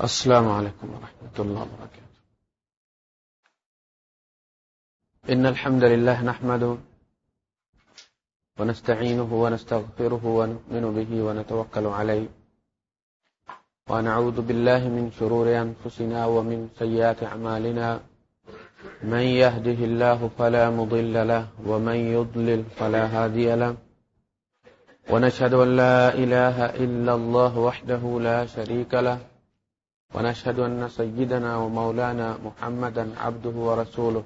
السلام عليكم ورحمة الله وبركاته إن الحمد لله نحمده ونستعينه ونستغفره ونؤمن به ونتوكل عليه ونعوذ بالله من شرور أنفسنا ومن سيئات أعمالنا من يهده الله فلا مضل له ومن يضلل فلا هادي له۔ ونشهد أن لا إله إلا الله وحده لا شريك له۔ ونشهد أن سيدنا ومولانا محمدا عبده ورسوله.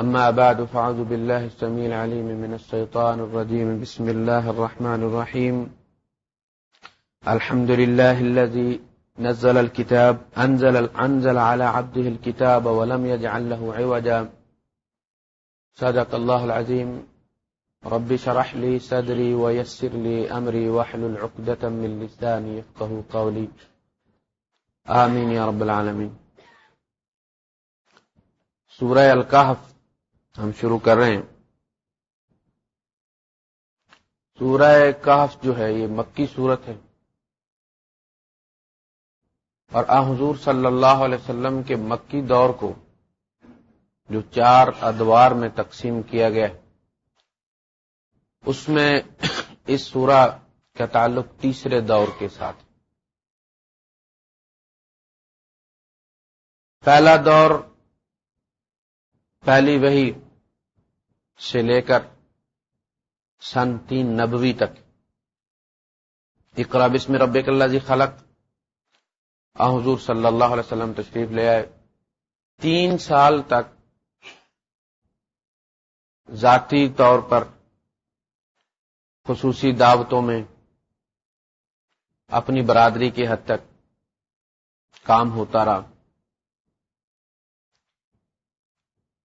أما بعد فعوذ بالله السميع العليم من الشيطان الرجيم. بسم الله الرحمن الرحيم. الحمد لله الذي نزل الكتاب أنزل, أنزل على عبده الكتاب ولم يجعل له عوجا. صدق الله العظيم. رب شرح لي صدري ويسر لي أمري وحلل عقدة من لساني يفقه قولي. آمین یا رب العالمین۔ سورہ الکحف ہم شروع کر رہے ہیں۔ سورہ کہف جو ہے یہ مکی صورت ہے۔ اور آ حضور صلی اللہ علیہ وسلم کے مکی دور کو جو چار ادوار میں تقسیم کیا گیا ہے۔ اس میں اس سورہ کا تعلق تیسرے دور کے ساتھ۔ پہلا دور، پہلی وہی سے لے کر سن تین نبوی تک۔ اقرا بسم رب اللہ جی خلق۔ آ حضور صلی اللہ علیہ وسلم تشریف لے آئے۔ تین سال تک ذاتی طور پر خصوصی دعوتوں میں اپنی برادری کی حد تک کام ہوتا رہا۔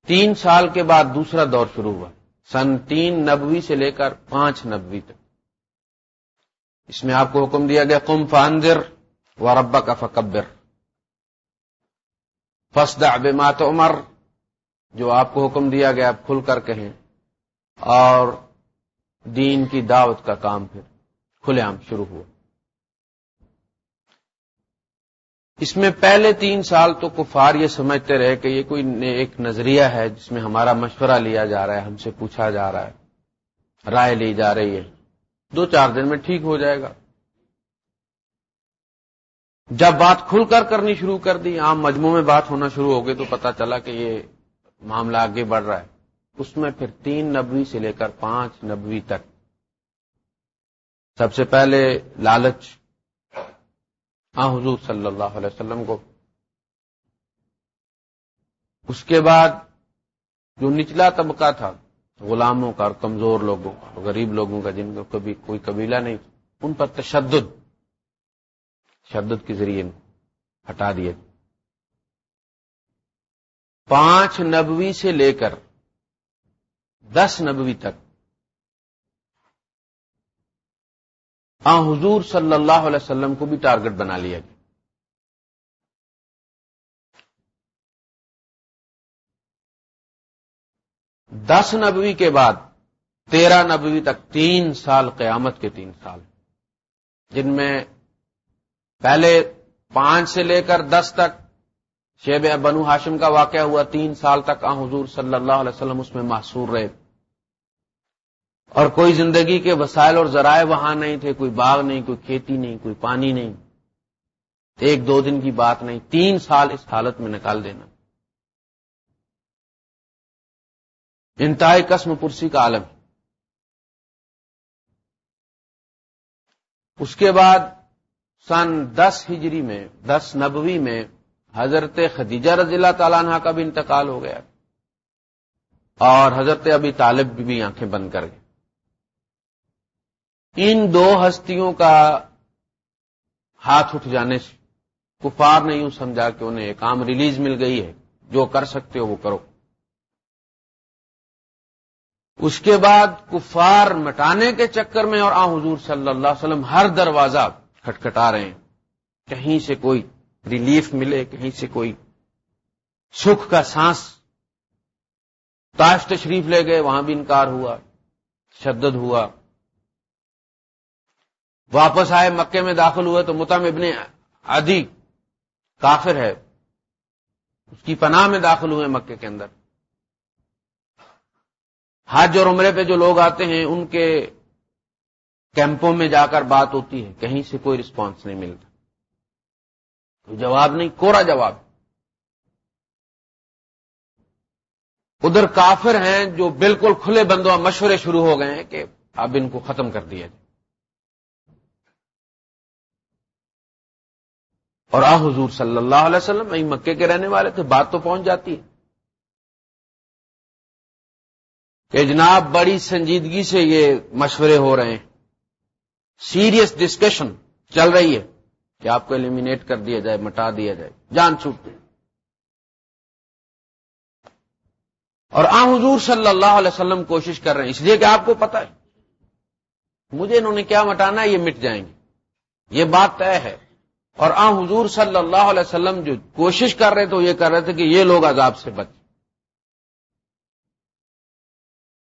تین سال کے بعد دوسرا دور شروع ہوا۔ سن تین نبوی سے لے کر پانچ نبوی تک۔ اس میں آپ کو حکم دیا گیا کم فاندر و ربا کا فکبر۔ فسد اب مات عمر جو آپ کو حکم دیا گیا، آپ کھل کر کہیں۔ اور دین کی دعوت کا کام پھر کھلے عام شروع ہوا۔ اس میں پہلے تین سال تو کفار یہ سمجھتے رہے کہ یہ کوئی ایک نظریہ ہے جس میں ہمارا مشورہ لیا جا رہا ہے، ہم سے پوچھا جا رہا ہے، رائے لی جا رہی ہے۔ دو چار دن میں ٹھیک ہو جائے گا۔ جب بات کھل کر کرنی شروع کر دی، عام مجموع میں بات ہونا شروع ہو گئی تو پتا چلا کہ یہ معاملہ آگے بڑھ رہا ہے۔ اس میں پھر تین نبوی سے لے کر پانچ نبوی تک۔ سب سے پہلے لالچ ہاں حضور صلی اللہ علیہ وسلم کو۔ اس کے بعد جو نچلا طبقہ تھا، غلاموں کا اور کمزور لوگوں کا غریب لوگوں کا، جن کو کبھی کوئی قبیلہ نہیں، ان پر تشدد شدت کے ذریعے ہٹا دیے۔ پانچ نبوی سے لے کر دس نبوی تک ہاں حضور صلی اللہ علیہ وسلم کو بھی ٹارگٹ بنا لیا گیا دس نبوی کے بعد، تیرہ نبوی تک تین سال قیامت کے تین سال۔ جن میں پہلے پانچ سے لے کر دس تک شیب بنو ہاشم کا واقعہ ہوا، تین سال تک آ، حضور صلی اللہ علیہ وسلم اس میں محصور رہے۔ اور کوئی زندگی کے وسائل اور ذرائع وہاں نہیں تھے، کوئی باغ نہیں، کوئی کھیتی نہیں، کوئی پانی نہیں۔ ایک دو دن کی بات نہیں، تین سال اس حالت میں نکال دینا۔ انتہائی قسم پرسی کا عالم۔ اس کے بعد سن دس ہجری میں، دس نبوی میں حضرت خدیجہ رضی اللہ تعالیٰ عنہ کا بھی انتقال ہو گیا اور حضرت ابھی طالب بھی آنکھیں بند کر گئے۔ ان دو ہستیوں کا ہاتھ اٹھ جانے سے کفار نے یوں سمجھا کہ انہیں ایک عام ریلیز مل گئی ہے، جو کر سکتے ہو وہ کرو۔ اس کے بعد کفار مٹانے کے چکر میں اور آ حضور صلی اللہ علیہ وسلم ہر دروازہ کھٹکھٹا رہے ہیں۔ کہیں سے کوئی ریلیف ملے، کہیں سے کوئی سکھ کا سانس۔ تاش تشریف لے گئے، وہاں بھی انکار ہوا شدد ہوا۔ واپس آئے مکے میں داخل ہوئے تو متم ابن عدی کافر ہے۔ اس کی پناہ میں داخل ہوئے مکے کے اندر۔ حج اور عمرے پہ جو لوگ آتے ہیں، ان کے کیمپوں میں جا کر بات ہوتی ہے، کہیں سے کوئی رسپانس نہیں ملتا۔ کوئی جواب نہیں، کورا جواب۔ ادھر کافر ہیں جو بالکل کھلے بندوں مشورے شروع ہو گئے ہیں کہ اب ان کو ختم کر دیا جائے۔ اور آ حضور صلی اللہ علیہ وسلم وہی مکے کے رہنے والے تھے، بات تو پہنچ جاتی ہے۔ کہ جناب بڑی سنجیدگی سے یہ مشورے ہو رہے ہیں۔ سیریس ڈسکشن چل رہی ہے کہ آپ کو ایلیمینیٹ کر دیا جائے، مٹا دیا جائے، جان چھوٹتے اور آ حضور صلی اللہ علیہ وسلم کوشش کر رہے ہیں، اس لیے کہ آپ کو پتا ہے۔ مجھے انہوں نے کیا مٹانا ہے، یہ مٹ جائیں گے۔ یہ بات طے ہے۔ اور آ حضور صلی اللہ علیہ وسلم جو کوشش کر رہے تو یہ کر رہے تھے کہ یہ لوگ عذاب سے بچ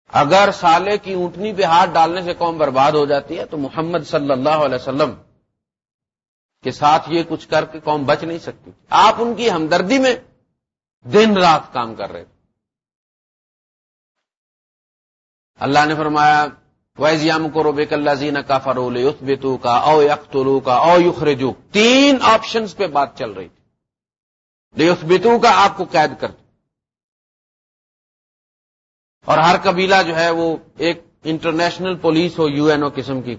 اگر سالے کی اونٹنی پہ ہاتھ ڈالنے سے قوم برباد ہو جاتی ہے، تو محمد صلی اللہ علیہ وسلم کے ساتھ یہ کچھ کر کے قوم بچ نہیں سکتی۔ آپ ان کی ہمدردی میں دن رات کام کر رہے تھے۔ اللہ نے فرمایا ویزیام کو روبیک اللہ زین کا فرول بیتو کا او یختلو کا او یخرجو تین آپشنز پہ بات چل رہی تھی۔ بیتو کا آپ کو قید کر اور ہر قبیلہ جو ہے وہ ایک انٹرنیشنل پولیس ہو یو این او قسم کی۔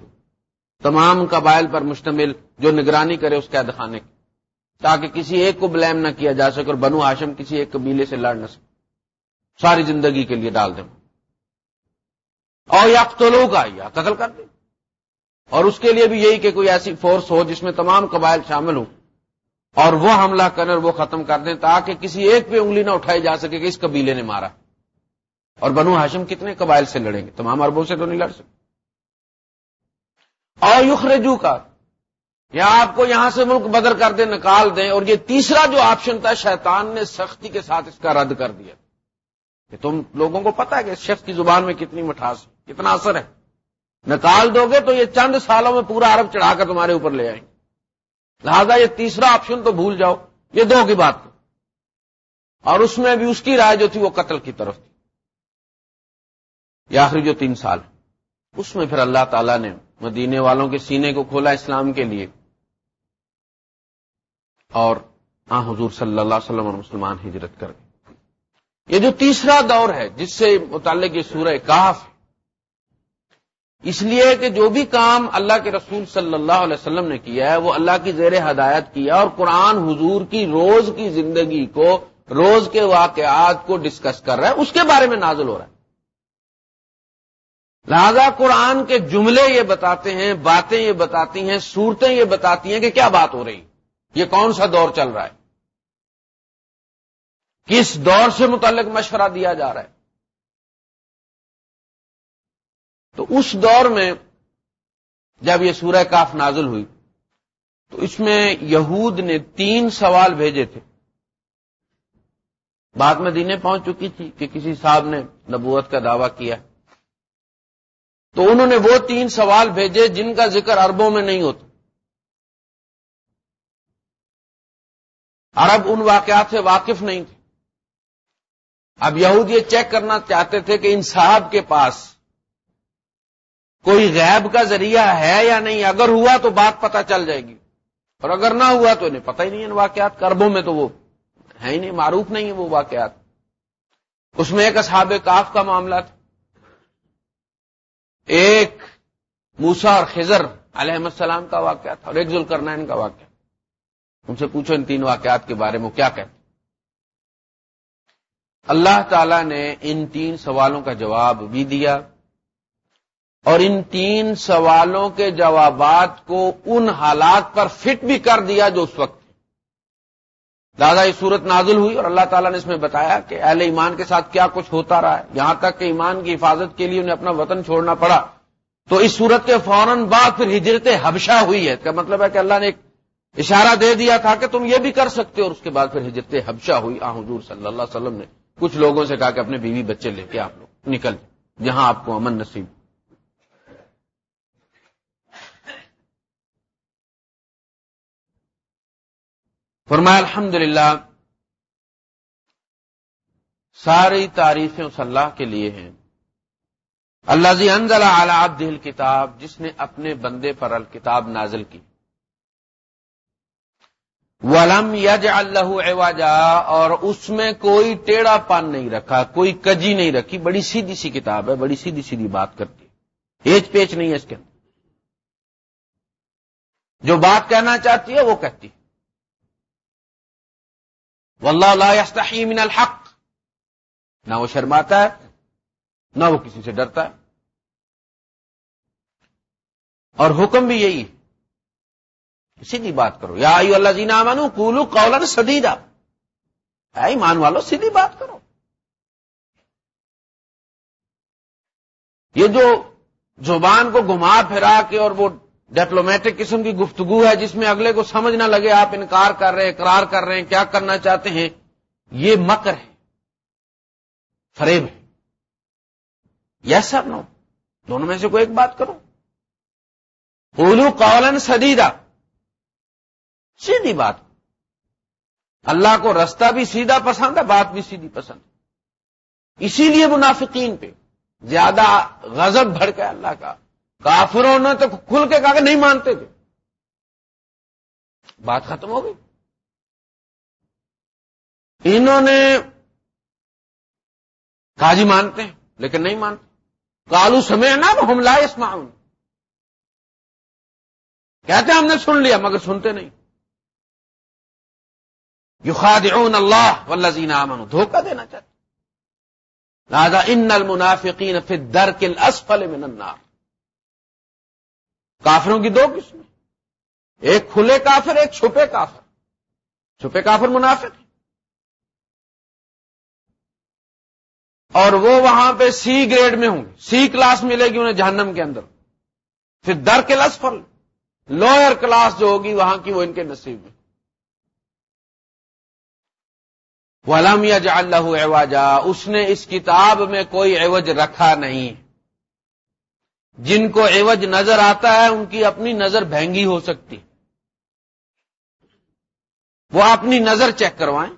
تمام قبائل پر مشتمل جو نگرانی کرے اس قید خانے کی۔ تاکہ کسی ایک کو بلیم نہ کیا جا سکے اور بنو ہاشم کسی ایک قبیلے سے لڑ نہ سکے۔ ساری زندگی کے لیے ڈال دیں۔ اور یا قتلوں کا یا قتل کر دیں اور اس کے لیے بھی یہی کہ کوئی ایسی فورس ہو جس میں تمام قبائل شامل ہوں۔ اور وہ حملہ کریں اور وہ ختم کر دیں تاکہ کسی ایک پہ انگلی نہ اٹھائی جا سکے کہ اس قبیلے نے مارا۔ اور بنو ہاشم کتنے قبائل سے لڑیں گے؟ تمام اربوں سے تو نہیں لڑ سکتے۔ اور یخرجو کا یا آپ کو یہاں سے ملک بدر کر دیں، نکال دیں۔ اور یہ تیسرا جو آپشن تھا، شیطان نے سختی کے ساتھ اس کا رد کر دیا۔ کہ تم لوگوں کو پتا ہے کہ شخص کی زبان میں کتنی مٹھاس کتنا اثر ہے؟ نکال دو گے تو یہ چند سالوں میں پورا عرب چڑھا کر تمہارے اوپر لے آئیں۔ گے لہذا یہ تیسرا آپشن تو بھول جاؤ، یہ دو کی بات۔ اور اس میں بھی اس کی رائے جو تھی وہ قتل کی طرف تھی۔ یہ آخری جو تین سال اس میں پھر اللہ تعالی نے مدینے والوں کے سینے کو کھولا اسلام کے لیے۔ اور ہاں حضور صلی اللہ علیہ وسلم اور مسلمان ہجرت کر گئے۔ یہ جو تیسرا دور ہے، جس سے متعلق یہ سورہ کاف اس لیے کہ جو بھی کام اللہ کے رسول صلی اللہ علیہ وسلم نے کیا ہے، وہ اللہ کی زیر ہدایت کیا اور قرآن حضور کی روز کی زندگی کو، روز کے واقعات کو ڈسکس کر رہا ہے، اس کے بارے میں نازل ہو رہا ہے۔ لہذا قرآن کے جملے یہ بتاتے ہیں، باتیں یہ بتاتی ہیں، صورتیں یہ بتاتی ہیں کہ کیا بات ہو رہی یہ کون سا دور چل رہا ہے؟ کس دور سے متعلق مشورہ دیا جا رہا ہے؟ تو اس دور میں جب یہ سورہ کاف نازل ہوئی، تو اس میں یہود نے تین سوال بھیجے تھے۔ بعد میں دینے پہنچ چکی تھی کہ کسی صاحب نے نبوت کا دعویٰ کیا۔ تو انہوں نے وہ تین سوال بھیجے جن کا ذکر عربوں میں نہیں ہوتا۔ عرب ان واقعات سے واقف نہیں تھے۔ اب یہود یہ چیک کرنا چاہتے تھے کہ ان صاحب کے پاس کوئی غیب کا ذریعہ ہے یا نہیں؟ اگر ہوا تو بات پتہ چل جائے گی۔ اور اگر نہ ہوا تو انہیں پتہ ہی نہیں ان واقعات۔ کربوں میں تو وہ ہے ہی نہیں، معروف نہیں ہے وہ واقعات۔ اس میں ایک اصحاب کاف کا معاملہ تھا۔ ایک موسا اور خزر علیہ السلام کا واقعہ تھا اور ایک ذل کا واقعہ۔ ان سے پوچھو ان تین واقعات کے بارے میں کیا کہتے اللہ تعالی نے ان تین سوالوں کا جواب بھی دیا۔ اور ان تین سوالوں کے جوابات کو ان حالات پر فٹ بھی کر دیا جو اس وقت دادا یہ صورت نازل ہوئی اور اللہ تعالیٰ نے اس میں بتایا کہ اہل ایمان کے ساتھ کیا کچھ ہوتا رہا ہے۔ یہاں تک کہ ایمان کی حفاظت کے لیے انہیں اپنا وطن چھوڑنا پڑا۔ تو اس صورت کے فوراً بعد پھر ہجرت حبشہ ہوئی ہے۔ اس کا مطلب ہے کہ اللہ نے ایک اشارہ دے دیا تھا کہ تم یہ بھی کر سکتے ہو اور اس کے بعد پھر ہجرت حبشہ ہوئی۔ آ، حضور صلی اللہ علیہ وسلم نے کچھ لوگوں سے کہا کہ اپنے بیوی بچے لے کے آپ لوگ نکل جہاں آپ کو امن نصیب فرمایا الحمد ساری تعریفیں اس اللہ کے لیے ہیں۔ اللہ زی انزل اعلی دل کتاب جس نے اپنے بندے پر الکتاب نازل کی۔ ولم یج اللہ اور اس میں کوئی ٹیڑھا پان نہیں رکھا، کوئی کجی نہیں رکھی، بڑی سیدھی سی کتاب ہے، بڑی سیدھی سیدھی بات کرتی ہے ایج پیچ نہیں ہے اس کے اندر۔ جو بات کہنا چاہتی ہے، وہ کہتی واللہ لا یستحی من الحق. نہ وہ شرماتا ہے، نہ وہ کسی سے ڈرتا ہے۔ اور حکم بھی یہی ہے۔ سیدھی بات کرو۔ یا آئی اللہ جینا مانو کولو قولن سدیدہ ایمان والو، سیدھی بات کرو۔ یہ جو زبان کو گھما پھرا کے اور وہ ڈپلومیٹک قسم کی گفتگو ہے جس میں اگلے کو سمجھ نہ لگے آپ انکار کر رہے ہیں، اقرار کر رہے ہیں، کیا کرنا چاہتے ہیں؟ یہ مکر ہے، فریب ہے۔ یس سر نو دونوں میں سے کوئی ایک بات کرو۔ اولو قولن سدیدہ سیدھی بات۔ اللہ کو رستہ بھی سیدھا پسند ہے، بات بھی سیدھی پسند اسی لیے منافقین پہ زیادہ غضب بھڑ کے اللہ کا۔ کافروں نے تو کھل کے کہا کہ نہیں مانتے تھے۔ بات ختم ہو گئی۔ انہوں نے کاجی مانتے ہیں، لیکن نہیں مانتے۔ کالو سمے نا ہم لائے اسماؤن کہتے ہیں ہم نے سن لیا مگر سنتے نہیں۔ یو خادعون اللہ والذین آمنوا۔ دھوکہ دینا چاہتے لہذا ان المنافقین فی الدرک الاسفل من النار۔ کافروں کی دو قسمیں ایک کھلے کافر، ایک چھپے کافر۔ چھپے کافر منافق اور وہ وہاں پہ سی گریڈ میں ہوں گے۔ سی کلاس ملے گی انہیں جہنم کے اندر۔ پھر در کے لسفل لوئر کلاس جو ہوگی وہاں کی وہ ان کے نصیب میں وہ جا اللہ اس نے اس کتاب میں کوئی عوج رکھا نہیں۔ جن کو عوج نظر آتا ہے، ان کی اپنی نظر بہنگی ہو سکتی۔ وہ اپنی نظر چیک کروائیں،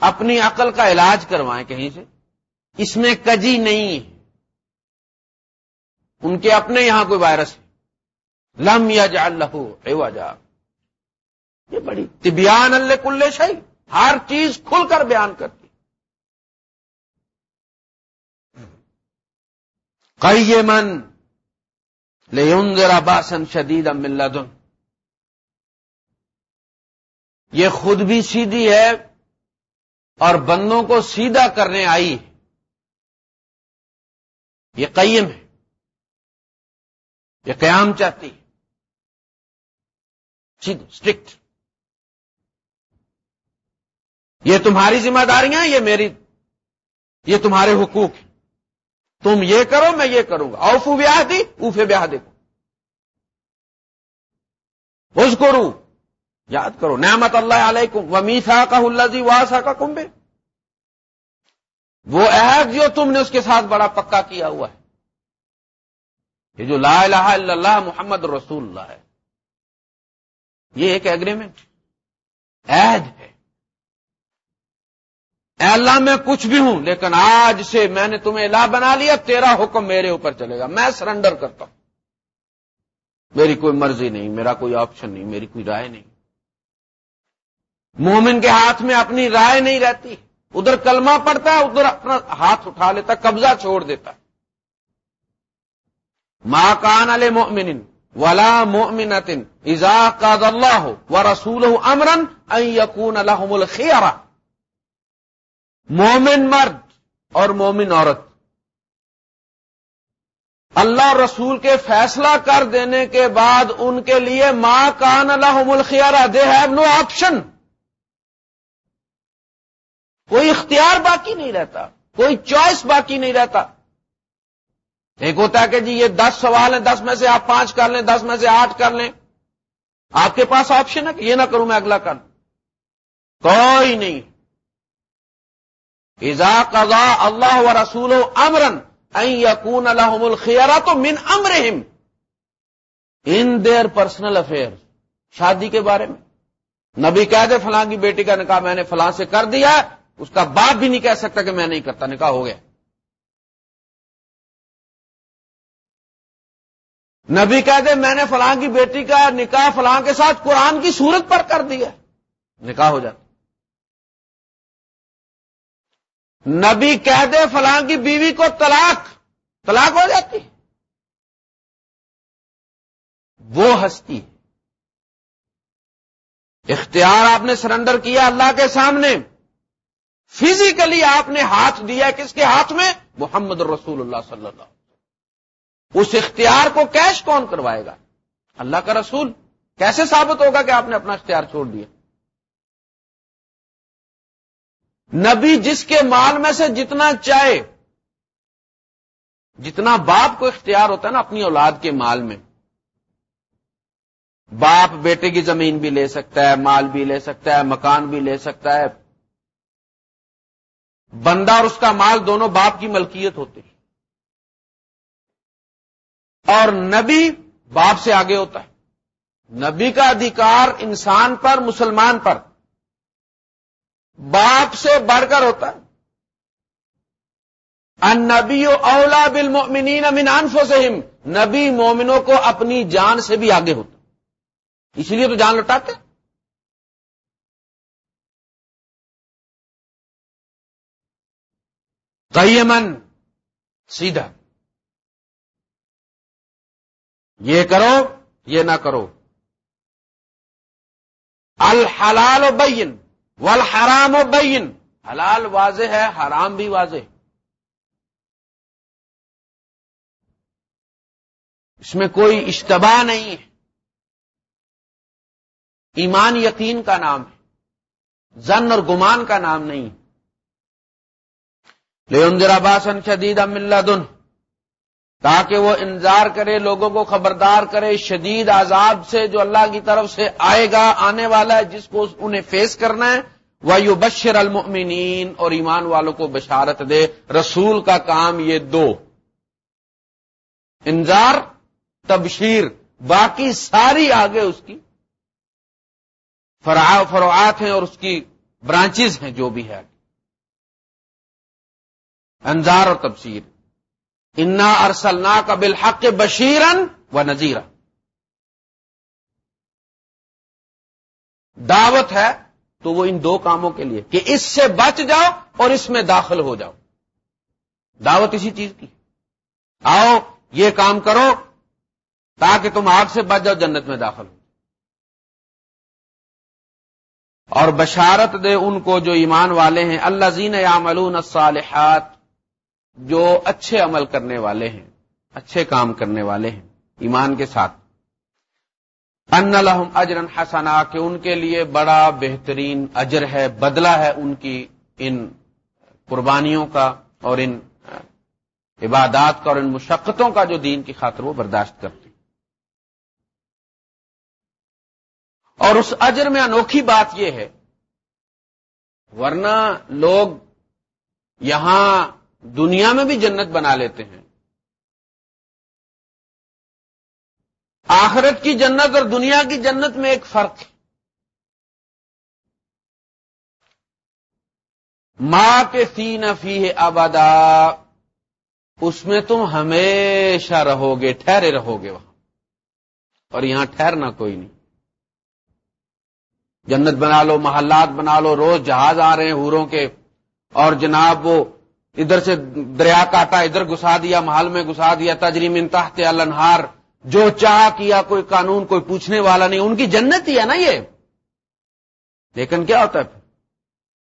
اپنی عقل کا علاج کروائیں کہیں سے۔ اس میں کجی نہیں ہے۔ ان کے اپنے یہاں کوئی وائرس ہے۔ لم یا جا اللہ جا یہ بڑی طبیان اللہ کل شاہی ہر چیز کھل کر بیان کرتی قیمن ذرا باسن شدید املدن یہ خود بھی سیدھی ہے اور بندوں کو سیدھا کرنے آئی۔ یہ قیم ہے۔ یہ قیام چاہتی۔ سیدھ اسٹرکٹ یہ تمہاری ذمہ داریاں، یہ میری، یہ تمہارے حقوق۔ ہیں تم یہ کرو میں یہ کروں گا۔ اوفو بیاہ دی اوفے بیاہ دے اس کرو یاد کرو، نعمت اللہ علیکم و کا اللہ جی واسا کا کمبے وہ عہد جو تم نے اس کے ساتھ بڑا پکا کیا ہوا ہے۔ یہ جو لا الہ الا اللہ محمد رسول اللہ ہے۔ یہ ایک ایگریمنٹ عہد ہے۔ اے اللہ میں کچھ بھی ہوں، لیکن آج سے میں نے تمہیں لا بنا لیا، تیرا حکم میرے اوپر چلے گا۔ میں سرنڈر کرتا ہوں۔ میری کوئی مرضی نہیں، میرا کوئی آپشن نہیں، میری کوئی رائے نہیں۔ مومن کے ہاتھ میں اپنی رائے نہیں رہتی۔ ادھر کلمہ پڑتا ہے، ادھر اپنا ہاتھ اٹھا لیتا قبضہ چھوڑ دیتا ماں کان علیہ مومن ولا مومنتن ازا کا اللہ و رسول امرن یقون الحم الخیارا مومن مرد اور مومن عورت۔ اللہ رسول کے فیصلہ کر دینے کے بعد ان کے لیے ماں کان اللہ ملخیارا دے ہیو نو آپشن کوئی اختیار باقی نہیں رہتا، کوئی چوائس باقی نہیں رہتا۔ ایک ہوتا ہے کہ جی یہ دس سوال ہیں، دس میں سے آپ پانچ کر لیں، دس میں سے آٹھ کر لیں۔ آپ کے پاس آپشن ہے کہ یہ نہ کروں میں اگلا کر۔ کوئی نہیں۔ ایزا قضا اللہ و رسول امرن یقون الحم الخیارا تو من امرہم۔ ان دیئر پرسنل افیئر شادی کے بارے میں۔ نبی کہہ دے فلاں کی بیٹی کا نکاح میں نے فلاں سے کر دیا، اس کا باپ بھی نہیں کہہ سکتا کہ میں نہیں کرتا، نکاح ہو گیا۔ نبی کہہ دے میں نے فلاں کی بیٹی کا نکاح فلاں کے ساتھ قرآن کی صورت پر کر دیا۔ نکاح ہو جاتا۔ نبی کہہ دے فلاں کی بیوی کو طلاق طلاق ہو جاتی۔ وہ ہستی۔ اختیار آپ نے سرنڈر کیا اللہ کے سامنے۔ فزیکلی آپ نے ہاتھ دیا کس کے ہاتھ میں؟ محمد رسول اللہ صلی اللہ اس اختیار کو کیش کون کروائے گا؟ اللہ کا رسول۔ کیسے ثابت ہوگا کہ آپ نے اپنا اختیار چھوڑ دیا؟ نبی جس کے مال میں سے جتنا چاہے، جتنا باپ کو اختیار ہوتا ہے نا اپنی اولاد کے مال میں، باپ بیٹے کی زمین بھی لے سکتا ہے، مال بھی لے سکتا ہے، مکان بھی لے سکتا ہے۔ بندہ اور اس کا مال دونوں باپ کی ملکیت ہوتی ہے اور نبی باپ سے آگے ہوتا ہے۔ نبی کا ادھیکار انسان پر، مسلمان پر۔ باپ سے بڑھ کر ہوتا ہے۔ نبی اولا بل مومنین امین انفسہم۔ نبی مومنوں کو اپنی جان سے بھی آگے ہوتا اس لیے تو جان لوٹاتے قیمن سیدھا۔ یہ کرو، یہ نہ کرو۔ الحلال و بین۔ والحرام و بین۔ حلال واضح ہے، حرام بھی واضح۔ اس میں کوئی اشتباہ نہیں ہے۔ ایمان یقین کا نام ہے۔ زن اور گمان کا نام نہیں لیندر باسن شدید دن تاکہ وہ انتظار کرے، لوگوں کو خبردار کرے، شدید عذاب سے جو اللہ کی طرف سے آئے گا، آنے والا ہے، جس کو انہیں فیس کرنا ہے۔ وہ یو بشر المؤمنین اور ایمان والوں کو بشارت دے۔ رسول کا کام یہ دو۔ انذار، تبشیر، باقی ساری آگے اس کی۔ فروعات ہیں اور اس کی برانچز ہیں، جو بھی ہے۔ انذار اور تبشیر۔ انا ارسلنا کا بالحق بشیرن و نذیرہ دعوت ہے تو وہ ان دو کاموں کے لیے کہ اس سے بچ جاؤ اور اس میں داخل ہو جاؤ۔ دعوت اسی چیز کی۔ آؤ، یہ کام کرو تاکہ تم آگ سے بچ جاؤ، جنت میں داخل ہو اور بشارت دے ان کو جو ایمان والے ہیں۔ اللہ زین یا ملون جو اچھے عمل کرنے والے ہیں، اچھے کام کرنے والے ہیں، ایمان کے ساتھ۔ ان لہم اجرن حسنا، کہ ان کے لیے بڑا بہترین اجر ہے، بدلہ ہے ان کی ان قربانیوں کا اور ان عبادات کا اور ان مشقتوں کا جو دین کی خاطر وہ برداشت کرتی اور اس اجر میں انوکھی بات یہ ہے، ورنہ لوگ یہاں دنیا میں بھی جنت بنا لیتے ہیں۔ آخرت کی جنت اور دنیا کی جنت میں ایک فرق ہے۔ ماں کے سی نفی ہے آبادا اس میں تم ہمیشہ رہو گے ٹھہرے رہو گے وہاں۔ اور یہاں ٹھہرنا کوئی نہیں۔ جنت بنا لو، محلات بنا لو، روز جہاز آ رہے ہیں ہوروں کے۔ اور جناب وہ ادھر سے دریا کاٹا، ادھر گھسا دیا، محل میں گھسا دیا تجریم انتہتے النہار جو چاہ کیا، کوئی قانون، کوئی پوچھنے والا نہیں، ان کی جنت ہی ہے نا یہ۔ لیکن کیا ہوتا ہے پھر؟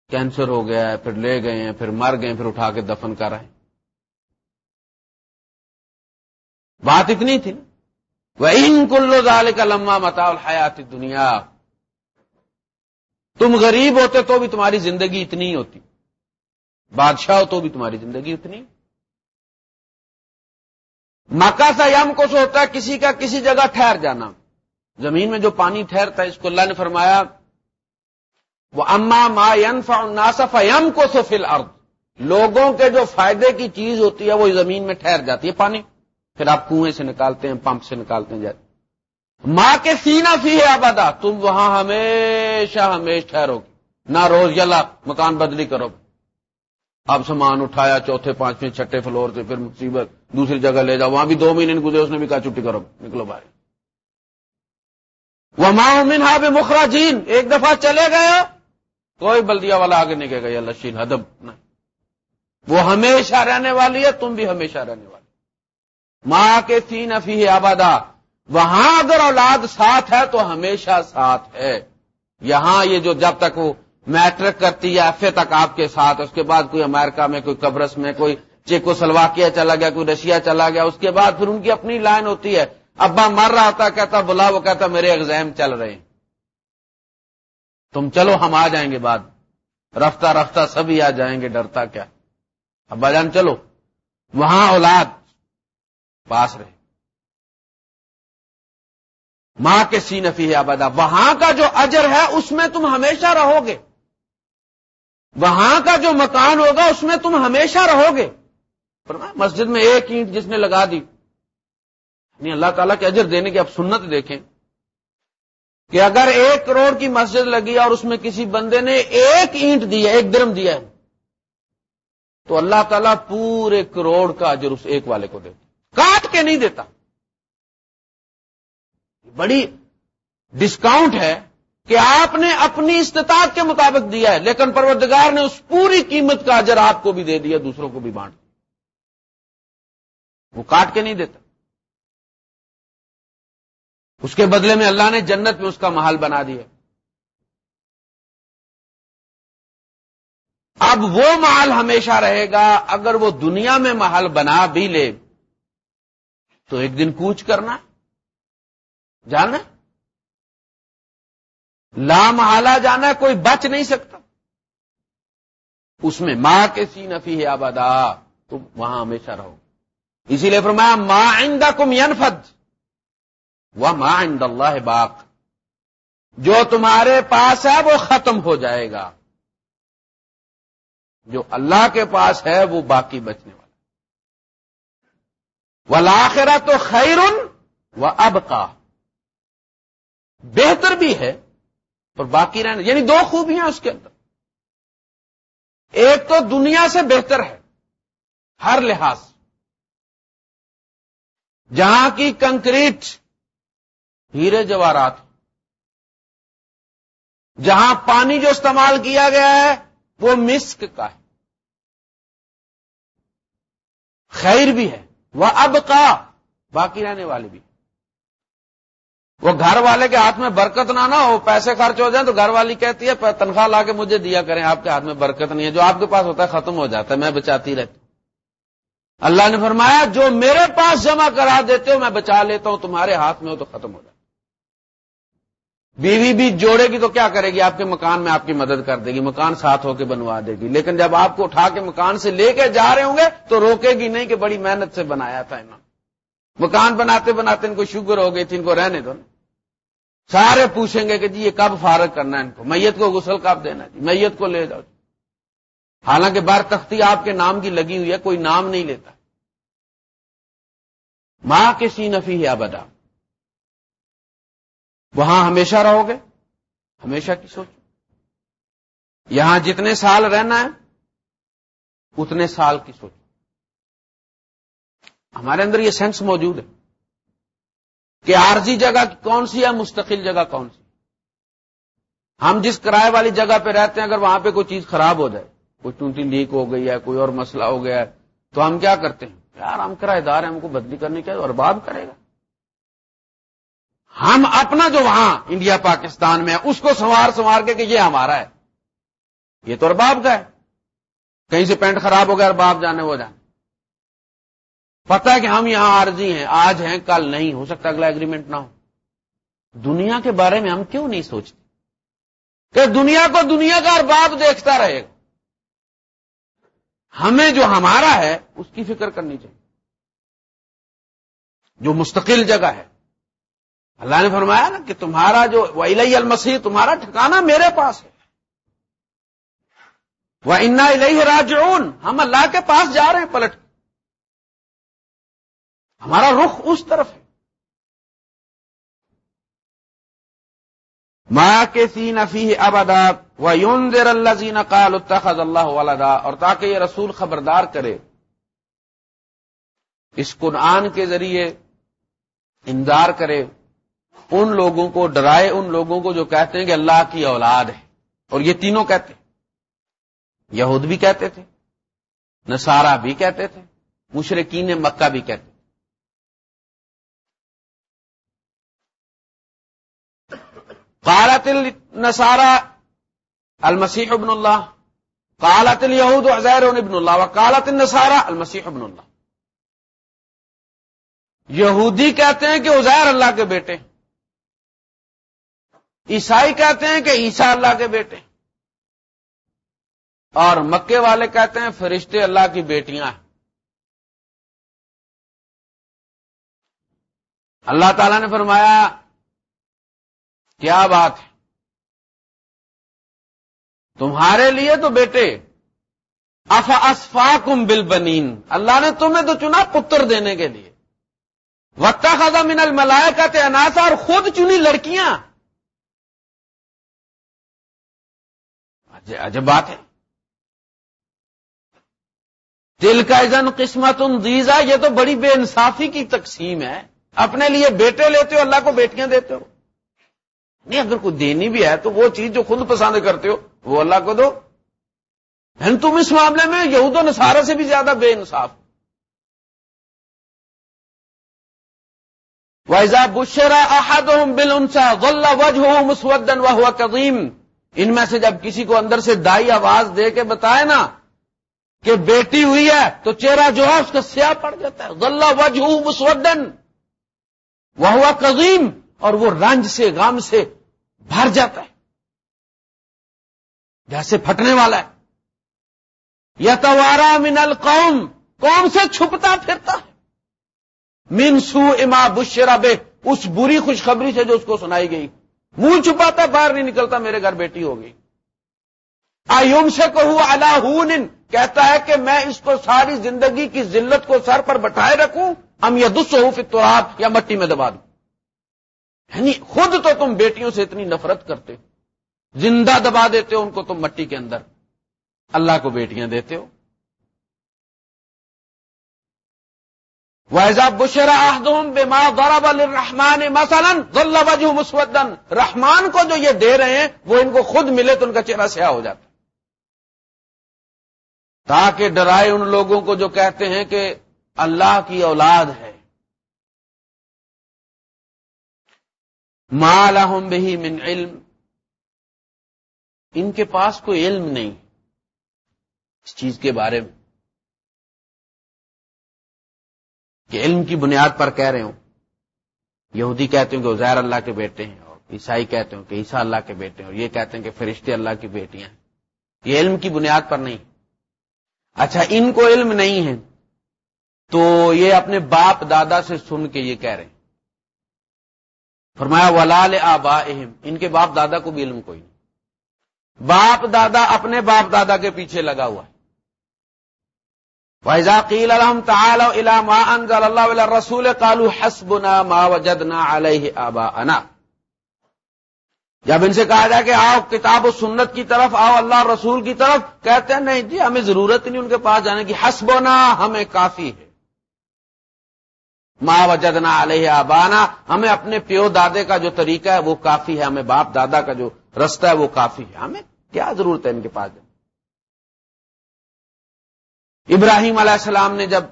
کینسر ہو گیا ہے پھر لے گئے ہیں، پھر مر گئے پھر اٹھا کے دفن کر رہے ہیں۔ بات اتنی تھی۔ وہ ان کلو ظال کا لمبا متا الحیات دنیا تم غریب ہوتے تو بھی تمہاری زندگی اتنی ہی ہوتی۔ بادشاہ ہو تو بھی تمہاری زندگی اتنی۔ مکہ سا یم کو ہوتا ہے، کسی کا کسی جگہ ٹھہر جانا۔ زمین میں جو پانی ٹھہرتا ہے، اس کو اللہ نے فرمایا، وہ اما ما ینفع ناسف یم کو سو فل لوگوں کے جو فائدے کی چیز ہوتی ہے، وہ زمین میں ٹھہر جاتی ہے پانی۔ پھر آپ کنویں سے نکالتے ہیں، پمپ سے نکالتے ہیں جاتے ماں کے سینا فی ہے آبادا تم وہاں ہمیشہ ہمیشہ ٹھہرو گے۔ نہ روز یلا، مکان بدلی کرو۔ اب سامان اٹھایا، چوتھے، پانچویں چھٹے فلور سے پھر مصیبت، دوسری جگہ لے جاؤ، وہاں بھی دو مہینے گزرے، اس نے بھی کہا چھٹی کرو، نکلو باہر۔ وہ ماں منہا مخرا جین ایک دفعہ چلے گئے کوئی بلدیا والا آگے نہیں گئے گا لشین حدب نہیں۔ وہ ہمیشہ رہنے والی ہے، تم بھی ہمیشہ رہنے والی۔ ماں کے تین افی آبادا وہاں اگر اولاد ساتھ ہے تو ہمیشہ ساتھ ہے۔ یہاں یہ جو جب تک وہ میٹرک کرتی ہے ایف اے تک آپ کے ساتھ، اس کے بعد کوئی امریکہ میں، کوئی قبرص میں، کوئی چیکو سلواکیا چلا گیا، کوئی رشیا چلا گیا، اس کے بعد پھر ان کی اپنی لائن ہوتی ہے۔ ابا مر رہا ہوتا کہتا بلا، وہ کہتا میرے ایگزام چل رہے ہیں۔ تم چلو، ہم آ جائیں گے بعد۔ رفتہ رفتہ سبھی آ جائیں گے، ڈرتا کیا۔ ابا جان، چلو۔ وہاں اولاد پاس رہے۔ ماں کے سی نفی ہے آبادہ وہاں کا جو اجر ہے، اس میں تم ہمیشہ رہو گے۔ وہاں کا جو مکان ہوگا اس میں تم ہمیشہ رہو گے۔ مسجد میں ایک اینٹ جس نے لگا دی۔ یعنی اللہ تعالیٰ کے اجر دینے کی اب سنت دیکھیں کہ اگر ایک کروڑ کی مسجد لگی اور اس میں کسی بندے نے ایک اینٹ دیا، ایک درم دیا ہے، تو اللہ تعالیٰ پورے کروڑ کا اجر اس ایک والے کو دیتا کاٹ کے نہیں دیتا۔ بڑی ڈسکاؤنٹ ہے۔ کہ آپ نے اپنی استطاعت کے مطابق دیا ہے، لیکن پروردگار نے اس پوری قیمت کا اجر آپ کو بھی دے دیا، دوسروں کو بھی بانٹ وہ کاٹ کے نہیں دیتا۔ اس کے بدلے میں اللہ نے جنت میں اس کا محل بنا دیا۔ اب وہ محل ہمیشہ رہے گا، اگر وہ دنیا میں محل بنا بھی لے تو ایک دن کوچ کرنا۔ جانا لا محالہ جانا کوئی بچ نہیں سکتا۔ اس میں ماں کے سی نفی ہے آبادا تم وہاں ہمیشہ رہو۔ اسی لیے فرمایا، ماں آئندہ کم ینفد۔ وہ ماں عند اللہ باق۔ جو تمہارے پاس ہے، وہ ختم ہو جائے گا۔ جو اللہ کے پاس ہے، وہ باقی بچنے والا۔ وہ تو خیرن و اب کا بہتر بھی ہے اور باقی رہنا یعنی دو خوبیاں اس کے اندر۔ ایک تو دنیا سے بہتر ہے، ہر لحاظ جہاں کی کنکریٹ ہیرے جواہرات جہاں پانی جو استعمال کیا گیا ہے، وہ مسک کا ہے۔ خیر بھی ہے، وہ اب کا باقی رہنے والے بھی۔ وہ گھر والے کے ہاتھ میں برکت نہ نہ ہو، پیسے خرچ ہو جائیں تو گھر والی کہتی ہے تنخواہ لا کے مجھے دیا کریں، آپ کے ہاتھ میں برکت نہیں ہے۔ جو آپ کے پاس ہوتا ہے ختم ہو جاتا ہے، میں بچاتی رہتی اللہ نے فرمایا، جو میرے پاس جمع کرا دیتے ہو، میں بچا لیتا ہوں، تمہارے ہاتھ میں ہو تو ختم ہو جاتا بیوی بھی جوڑے گی تو کیا کرے گی؟ آپ کے مکان میں آپ کی مدد کر دے گی، مکان ساتھ ہو کے بنوا دے گی۔ لیکن جب آپ کو اٹھا کے مکان سے لے کے جا رہے ہوں گے تو روکے گی نہیں کہ بڑی محنت سے بنایا تھا انہوں مکان بناتے بناتے ان کو شوگر ہو گئی تھی، ان کو رہنے دو سارے پوچھیں گے کہ جی یہ کب فارغ کرنا ہے ان کو؟ میت کو غسل کب دینا جی؟ میت کو لے جاؤ جی۔ حالانکہ بار تختی آپ کے نام کی لگی ہوئی ہے، کوئی نام نہیں لیتا۔ ماں کے سی نفی ہے ابدا۔ وہاں ہمیشہ رہو گے؟ ہمیشہ کی سوچ یہاں جتنے سال رہنا ہے، اتنے سال کی سوچ ہمارے اندر یہ سینس موجود ہے۔ کہ عارضی جگہ کون سی ہے، مستقل جگہ کون سی؟ ہم جس کرائے والی جگہ پہ رہتے ہیں، اگر وہاں پہ کوئی چیز خراب ہو جائے، کوئی ٹونٹی لیک ہو گئی ہے، کوئی اور مسئلہ ہو گیا ہے، تو ہم کیا کرتے ہیں؟ یار، ہم کرایہ دار ہیں، ہم کو بدلی کرنے کے اور باب کرے گا۔ ہم اپنا جو وہاں انڈیا، پاکستان میں ہے اس کو سنوار سنوار کے کہ یہ ہمارا ہے۔ یہ تو ارباب کا ہے۔ کہیں سے پینٹ خراب ہو گیا، ارباب جانے وہ جانے۔ پتا ہے کہ ہم یہاں عارضی ہیں، آج ہیں، کل نہیں، ہو سکتا اگلا ایگریمنٹ نہ ہو۔ دنیا کے بارے میں ہم کیوں نہیں سوچتے؟ کہ دنیا کو دنیا کا ارباب دیکھتا رہے۔ گا ہمیں جو ہمارا ہے، اس کی فکر کرنی چاہیے۔ جو مستقل جگہ ہے۔ اللہ نے فرمایا نا کہ تمہارا جو ولی المسیح تمہارا ٹھکانا میرے پاس ہے۔ وہ انا الہ راجعون ہم اللہ کے پاس جا رہے ہیں پلٹ ہمارا رخ اس طرف ہے۔ ماں کے سی نفی ابدا و یون زیر اللہ زین قال اتخذ اللہ ولدا، اور تاکہ یہ رسول خبردار کرے۔ اس قرآن کے ذریعے انذار کرے۔ ان لوگوں کو، ڈرائے ان لوگوں کو جو کہتے ہیں کہ اللہ کی اولاد ہے۔ اور یہ تینوں کہتے یہود بھی کہتے تھے، نصارہ بھی کہتے تھے مشرقین مکہ بھی کہتے قالت النصارى المسيح ابن الله، قالت اليهود عزير ابن الله، وقالت النصارى المسيح ابن الله. یہودی کہتے ہیں کہ عزیر اللہ کے بیٹے، عیسائی کہتے ہیں کہ عیسا اللہ کے بیٹے، اور مکے والے کہتے ہیں فرشتے اللہ کی بیٹیاں اللہ تعالی نے فرمایا کیا بات ہے؟ تمہارے لیے تو بیٹے اف اسفا کم بل بنین اللہ نے تمہیں تو چنا پتر دینے کے لیے۔ وقتا خزا من الملائے کا اناسا اور خود چنی لڑکیاں۔ عجب بات ہے۔ دل کا ازن قسمت ان یہ تو بڑی بے انصافی کی تقسیم ہے۔ اپنے لیے بیٹے لیتے ہو، اللہ کو بیٹیاں دیتے ہو۔ نہیں، اگر کوئی دینی بھی ہے تو وہ چیز جو خود پسند کرتے ہو، وہ اللہ کو دو۔ تم اس معاملے میں، یہود و نصارہ سے بھی زیادہ بے انصاف۔ ویزا بشرا احد بل غلہ وجہ مسودن و ہوا قدیم ان میں سے جب کسی کو اندر سے دائی آواز دے کے بتائے نا کہ بیٹی ہوئی ہے تو چہرہ جو ہے اس کا سیاہ پڑ جاتا ہے۔ غلہ وجہ مسودن وہ ہوا قدیم اور وہ رنج سے، غم سے بھر جاتا ہے۔ جیسے پھٹنے والا ہے۔ یا توارا من القوم، قوم سے چھپتا پھرتا ہے۔ من سو اما بشرا بے اس بری خوشخبری سے جو اس کو سنائی گئی۔ منہ چھپاتا، باہر نہیں نکلتا، میرے گھر بیٹی ہو گئی۔ آئم سے کہوں اللہ کہتا ہے کہ میں اس کو ساری زندگی کی ذلت کو سر پر بٹھائے رکھوں ہم یا دس ہوں یا مٹی میں دبا دوں۔ یعنی خود تو تم بیٹیوں سے اتنی نفرت کرتے ہو۔ زندہ دبا دیتے ہو ان کو تم مٹی کے اندر۔ اللہ کو بیٹیاں دیتے ہو۔ ویزا بشرا بے ماں غورب رحمان مسلم وجہ مسودن رحمان کو جو یہ دے رہے ہیں، وہ ان کو خود ملے تو ان کا چہرہ سیاہ ہو جاتا۔ تاکہ ڈرائے ان لوگوں کو جو کہتے ہیں کہ اللہ کی اولاد ہے۔ مالحم بہی من علم ان کے پاس کوئی علم نہیں اس چیز کے بارے میں کہ علم کی بنیاد پر کہہ رہے ہوں۔ یہودی کہتے ہیں کہ عزیر اللہ کے بیٹے ہیں اور عیسائی کہتے ہیں کہ عیسا اللہ کے بیٹے ہیں اور یہ کہتے ہیں کہ فرشتے اللہ کی بیٹیاں ہیں۔ یہ علم کی بنیاد پر نہیں۔ اچھا ان کو علم نہیں ہے تو یہ اپنے باپ دادا سے سن کے یہ کہہ رہے ہیں۔ فرمایا ولال آبا ان کے باپ دادا کو بھی علم کوئی نہیں۔ باپ دادا اپنے باپ دادا کے پیچھے لگا ہوا ہے۔ ویزاقیل الحم انزل اللہ رسول کالو حسبنا ما وجدنا علیہ آبا انا جب ان سے کہا جائے کہ آؤ کتاب و سنت کی طرف، آؤ اللہ رسول کی طرف، کہتے ہیں، نہیں جی ہمیں ضرورت نہیں ان کے پاس جانے کی۔ حسبنا، ہمیں کافی ہے۔ ماں وجدنا علیہ آبانا۔ ہمیں اپنے پیو دادے کا جو طریقہ ہے وہ کافی ہے، ہمیں باپ دادا کا جو رستہ ہے وہ کافی ہے۔ ہمیں کیا ضرورت ہے ان کے پاس ابراہیم علیہ السلام نے جب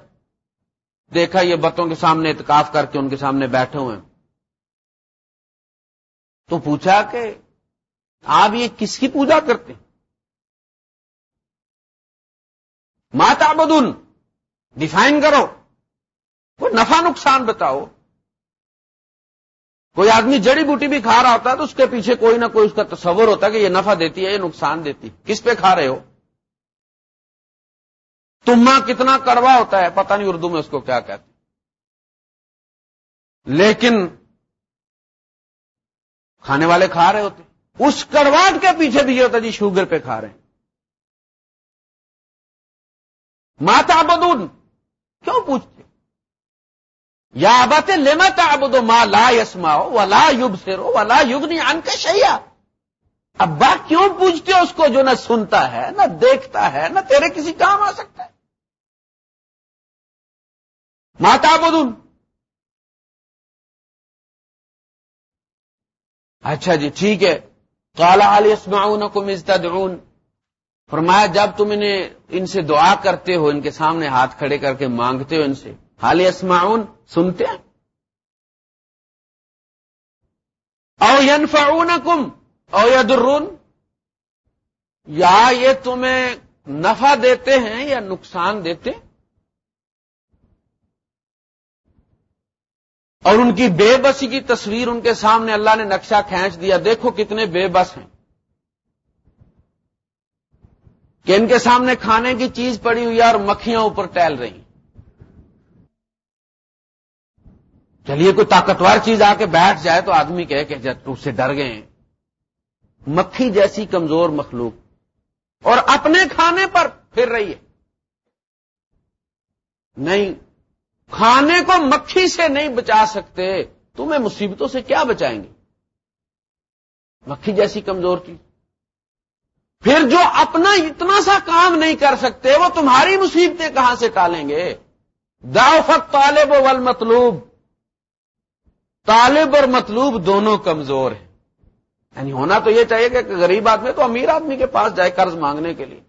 دیکھا یہ بتوں کے سامنے اتکاف کر کے ان کے سامنے بیٹھے ہوئے ہیں، تو پوچھا کہ آپ یہ کس کی پوجا کرتے ہیں؟ ماتا بدن ڈیفائن کرو۔ کوئی نفع نقصان بتاؤ۔ کوئی آدمی جڑی بوٹی بھی کھا رہا ہوتا ہے تو اس کے پیچھے کوئی نہ کوئی اس کا تصور ہوتا ہے کہ یہ نفع دیتی ہے، یہ نقصان دیتی ہے۔ کس پہ کھا رہے ہو؟ تما کتنا کڑوا ہوتا ہے، پتہ نہیں اردو میں اس کو کیا کہتے لیکن کھانے والے کھا رہے ہوتے اس کڑواٹ کے پیچھے بھی یہ ہوتا جی شوگر پہ کھا رہے ہیں۔ ماتا بدون کیوں پوچھتے یا بات لینا اب دو ماں لا یسما ہو وہ لا یوگ سے رو لا یوگ نہیں کے شہیا ابا، کیوں پوچھتے ہو اس کو جو نہ سنتا ہے، نہ دیکھتا ہے، نہ تیرے کسی کام آ سکتا ہے؟ ماتا بدن اچھا جی ٹھیک ہے۔ کالا علی اسماؤن کو مزتا فرمایا، جب تم انہیں، ان سے دعا کرتے ہو، ان کے سامنے ہاتھ کھڑے کر کے مانگتے ہو ان سے حال اسماؤن سنتے ہیں او ینفعون کم او یدرون یا یہ تمہیں نفع دیتے ہیں یا نقصان دیتے اور ان کی بے بسی کی تصویر ان کے سامنے اللہ نے نقشہ کھینچ دیا۔ دیکھو کتنے بے بس ہیں۔ کہ ان کے سامنے کھانے کی چیز پڑی ہوئی ہے اور مکھیاں اوپر ٹہل رہی چلیے، کوئی طاقتور چیز آ کے بیٹھ جائے تو آدمی کہے کہ جب سے ڈر گئے ہیں۔ مکھی جیسی کمزور مخلوق۔ اور اپنے کھانے پر پھر رہی ہے۔ نہیں، کھانے کو مکھی سے نہیں بچا سکتے۔ تمہیں مصیبتوں سے کیا بچائیں گے؟ مکھی جیسی کمزور چیز پھر جو اپنا اتنا سا کام نہیں کر سکتے، وہ تمہاری مصیبتیں کہاں سے ٹالیں گے؟ دافت طالب و مطلوب طالب اور مطلوب دونوں کمزور ہیں۔ یعنی ہونا تو یہ چاہیے کہ غریب آدمی تو امیر آدمی کے پاس جائے قرض مانگنے کے لیے۔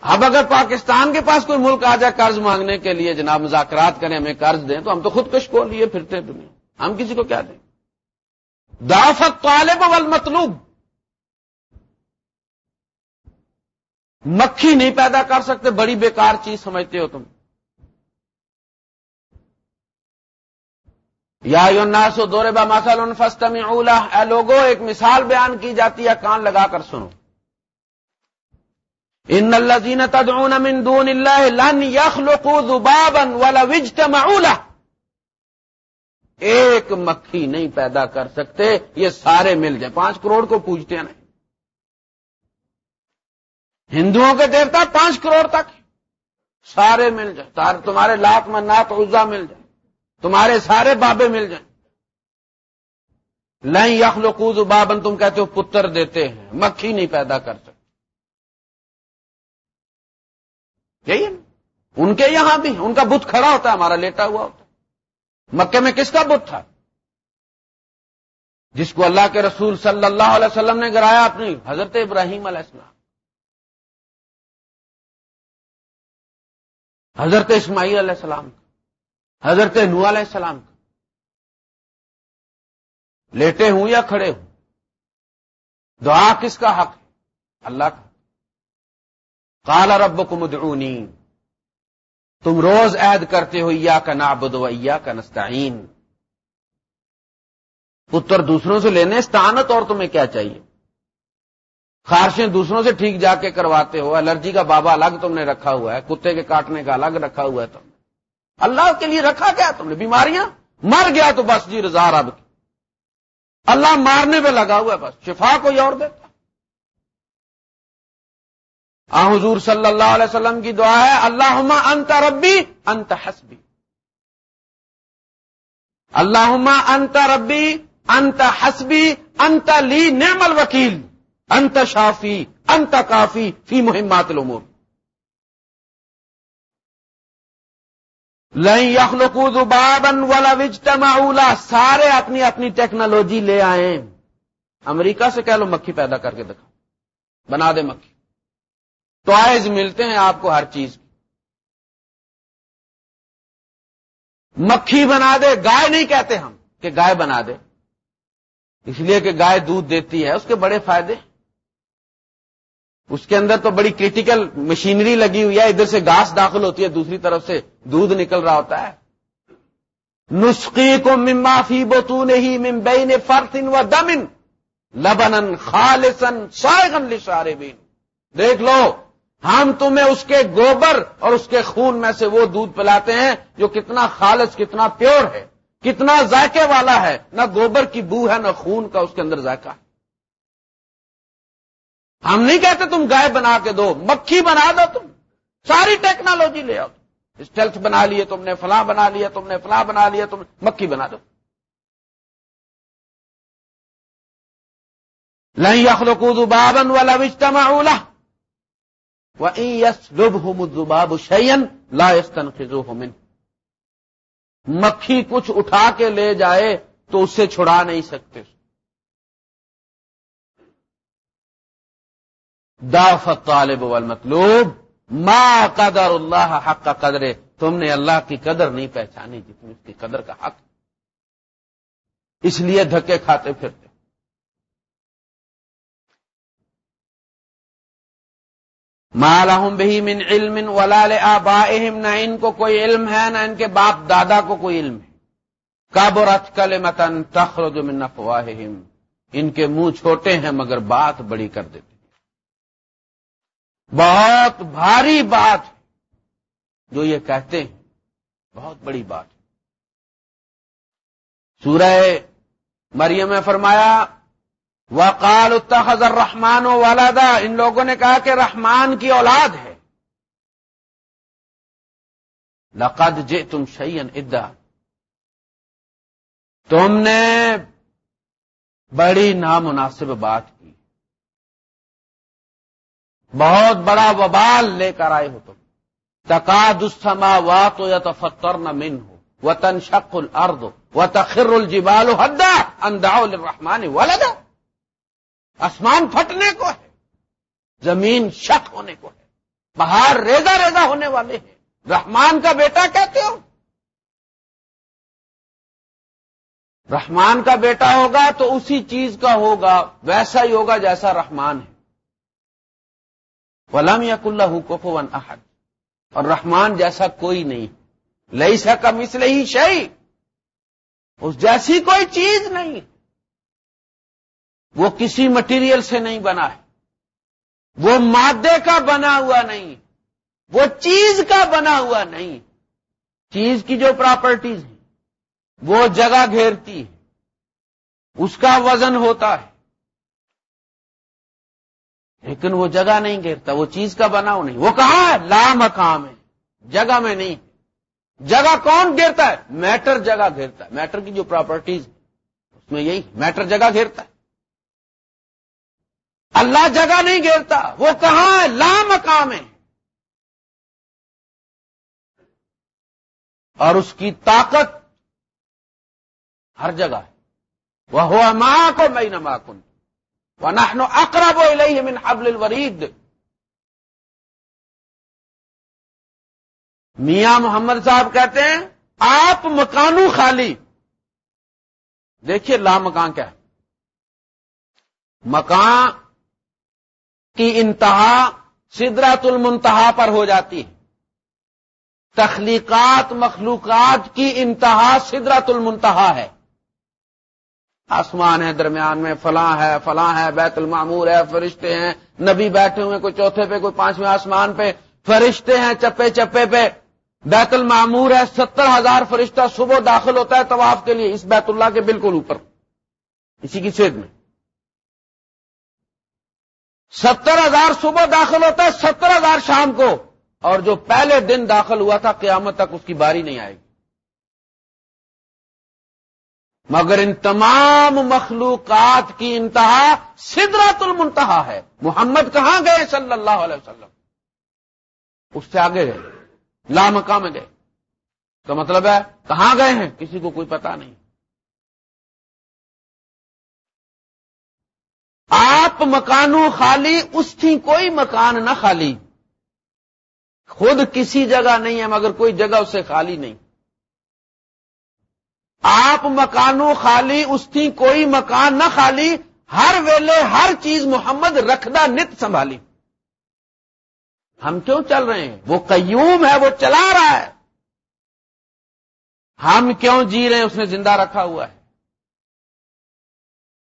اب اگر پاکستان کے پاس کوئی ملک آ جائے قرض مانگنے کے لیے، جناب مذاکرات کریں، ہمیں قرض دیں، تو ہم تو خود کش کو لیے پھرتے دنیا۔ ہم کسی کو کیا دیں؟ دافت طالب والمطلوب مکھی نہیں پیدا کر سکتے، بڑی بیکار چیز سمجھتے ہو تم۔ یا ناسو دورے با مسل ان فسٹم اولا اے لوگو، ایک مثال بیان کی جاتی ہے، کان لگا کر سنو۔ ان الذين تدعون من دون الله لن يخلقوا ذبابا ولا اجتمعوا له۔ ایک مکھی نہیں پیدا کر سکتے، یہ سارے مل جائیں۔ پانچ کروڑ کو پوچھتے ہیں۔ نہیں ہندوؤں کے دیوتا پانچ کروڑ تک، سارے مل جائیں۔ تمہارے لاکھ میں نات عزا مل جائیں۔ تمہارے سارے بابے مل جائیں۔ لائن یخلقوز بابن تم کہتے ہو پتر دیتے ہیں، مکھی نہیں پیدا کر سکتے یہی ان کے یہاں بھی، ان کا بت کھڑا ہوتا ہے، ہمارا لیٹا ہوا ہوتا ہے۔ مکے میں کس کا بت تھا؟ جس کو اللہ کے رسول صلی اللہ علیہ وسلم نے گرایا اپنی، حضرت ابراہیم علیہ السلام۔ حضرت اسماعیل علیہ السلام۔ کا حضرت نو علیہ السلام کا۔ لیٹے ہوں یا کھڑے ہوں؟ دعا کس کا حق ہے؟ اللہ کا۔ کالا رب کو مدعونی تم روز عید کرتے ہو یا کا نابد یا کا نستعین۔ پتر دوسروں سے لینے، استعانت اور تمہیں کیا چاہیے؟ خارشیں دوسروں سے ٹھیک جا کے کرواتے ہو، الرجی کا بابا الگ تم نے رکھا ہوا ہے، کتے کے کاٹنے کا الگ رکھا ہوا ہے تم۔ اللہ کے لیے رکھا کیا تم نے بیماریاں، مر گیا تو بس جی رضا رب کی۔ اللہ مارنے پہ لگا ہوا ہے بس، شفا کوئی اور دیتا۔ آ، حضور صلی اللہ علیہ وسلم کی دعا ہے اللہ انت ربی انت حسبی۔ اللہ انت ربی انت حسبی، انت لی نعم الوکیل، انت شافی، انت کافی فی مہمات الامور۔ لئی یخلقو ذبابا ولا وجتمعوا سارے اپنی اپنی ٹیکنالوجی لے آئے امریکہ سے کہہ لو مکھی پیدا کر کے دکھا بنا دے مکھی۔ ٹوائز ملتے ہیں آپ کو ہر چیز مکھی بنا دے، گائے نہیں کہتے ہم کہ گائے بنا دے۔ اس لیے کہ گائے دودھ دیتی ہے، اس کے بڑے فائدے۔ اس کے اندر تو بڑی کریٹیکل مشینری لگی ہوئی ہے، ادھر سے گاس داخل ہوتی ہے، دوسری طرف سے دودھ نکل رہا ہوتا ہے۔ نسخی کو ممافی بتون ہی ممبئی فرسن و دمن لبن خالصن سائغن لشارے دیکھ لو، ہم تمہیں اس کے گوبر اور اس کے خون میں سے وہ دودھ پلاتے ہیں جو کتنا خالص، کتنا پیور ہے، کتنا ذائقے والا ہے۔ نہ گوبر کی بو ہے، نہ خون کا اس کے اندر ذائقہ۔ ہے ہم نہیں کہتے تم گائے بنا کے دو، مکھی بنا دو تم۔ ساری ٹیکنالوجی لے آؤ۔ اسٹیلتھ بنا لیے تم نے، فلاں بنا لیا تم نے، فلاں بنا لیا تم مکھی بنا دو۔ نہیں یخلقو بابن والا وجتما اولا یس لب ہوں شیئن لا یستن خزو مکھی کچھ اٹھا کے لے جائے تو اسے چھڑا نہیں سکتے۔ دافت طالب والمطلوب. ما قدر اللہ حق کا قدرے؟ تم نے اللہ کی قدر نہیں پہچانی جتنی اس کی قدر کا حق اس لیے دھکے کھاتے پھرتے۔ مالحم بہی من علم ولال آبائہم نہ ان کو کوئی علم ہے، نہ ان کے باپ دادا کو کوئی علم ہے۔ کابرت کل متن تخرج من افواہہم۔ ان کے منہ چھوٹے ہیں مگر بات بڑی کر دیتے۔ بہت بھاری بات جو یہ کہتے ہیں، بہت بڑی بات سورہ مریم میں فرمایا وقال اتخذ الرحمن و والدہ ان لوگوں نے کہا کہ رحمان کی اولاد ہے۔ لقد جے تم شعین ادا۔ تم نے بڑی نامناسب بات کی۔ بہت بڑا وبال لے کر آئے ہو تم۔ تقاد السماوات يتفطرن منه وتنشق الارض وتخر الجبال هدا ان دعوا للرحمن ولدا۔ آسمان پھٹنے کو ہے، زمین شک ہونے کو ہے پہاڑ ریزا ریزا ہونے والے ہیں۔ رحمان کا بیٹا کہتے ہو؟ رحمان کا بیٹا ہوگا تو اسی چیز کا ہوگا، ویسا ہی ہوگا جیسا رحمان ہے۔ ولم یک اللہ حکوف ون احد۔ اور رحمان جیسا کوئی نہیں۔ لئی سکا مسل ہی شہی اس جیسی کوئی چیز نہیں۔ وہ کسی مٹیریل سے نہیں بنا ہے۔ وہ مادے کا بنا ہوا نہیں۔ وہ چیز کا بنا ہوا نہیں۔ چیز کی جو پراپرٹیز ہیں۔ وہ جگہ گھیرتی ہے اس کا وزن ہوتا ہے۔ لیکن وہ جگہ نہیں گھیرتا وہ چیز کا بناؤ نہیں۔ وہ کہاں ہے؟ لا مقام ہے۔ جگہ میں نہیں۔ جگہ کون گھیرتا ہے؟ میٹر جگہ گھیرتا ہے۔ میٹر کی جو پراپرٹیز اس میں یہی، میٹر جگہ گھیرتا ہے۔ اللہ جگہ نہیں گھیرتا وہ کہاں ہے؟ لا مقام ہے۔ اور اس کی طاقت ہر جگہ ہے۔ وہ ہوا ماں کو میں نہ کن ونحن اقرب الیہ من حبل الورید میاں محمد صاحب کہتے ہیں، آپ مکانو خالی۔ دیکھیے لا مکان کیا ہے۔ مکان کی انتہا سدرات المنتہا پر ہو جاتی ہے۔ تخلیقات مخلوقات کی انتہا سدرات المنتہا ہے۔ آسمان ہے درمیان میں، فلاں ہے فلاں ہے، بیت المعمور ہے، فرشتے ہیں، نبی بیٹھے ہوئے کوئی چوتھے پہ، کوئی پانچویں آسمان پہ، فرشتے ہیں چپے چپے پہ۔ بیت المعمور ہے، ستر ہزار فرشتہ صبح داخل ہوتا ہے طواف کے لیے، اس بیت اللہ کے بالکل اوپر۔ اسی کی سیٹ میں۔ ستر ہزار صبح داخل ہوتا ہے، ستر ہزار شام کو۔ اور جو پہلے دن داخل ہوا تھا، قیامت تک اس کی باری نہیں آئے گی۔ مگر ان تمام مخلوقات کی انتہا سدرت المنتہا ہے۔ محمد کہاں گئے صلی اللہ علیہ وسلم؟ اس سے آگے گئے لامکا میں گئے۔ کا مطلب ہے، کہاں گئے ہیں؟ کسی کو کوئی پتا نہیں۔ آپ مکانوں خالی، اس تھی کوئی مکان نہ خالی۔ خود کسی جگہ نہیں ہے، مگر کوئی جگہ اس سے خالی نہیں۔ آپ مکانوں خالی، اس کی کوئی مکان نہ خالی، ہر ویلے ہر چیز محمد رکھدا نت سنبھالی۔ ہم کیوں چل رہے ہیں؟ وہ قیوم ہے، وہ چلا رہا ہے۔ ہم کیوں جی رہے ہیں؟ اس نے زندہ رکھا ہوا ہے۔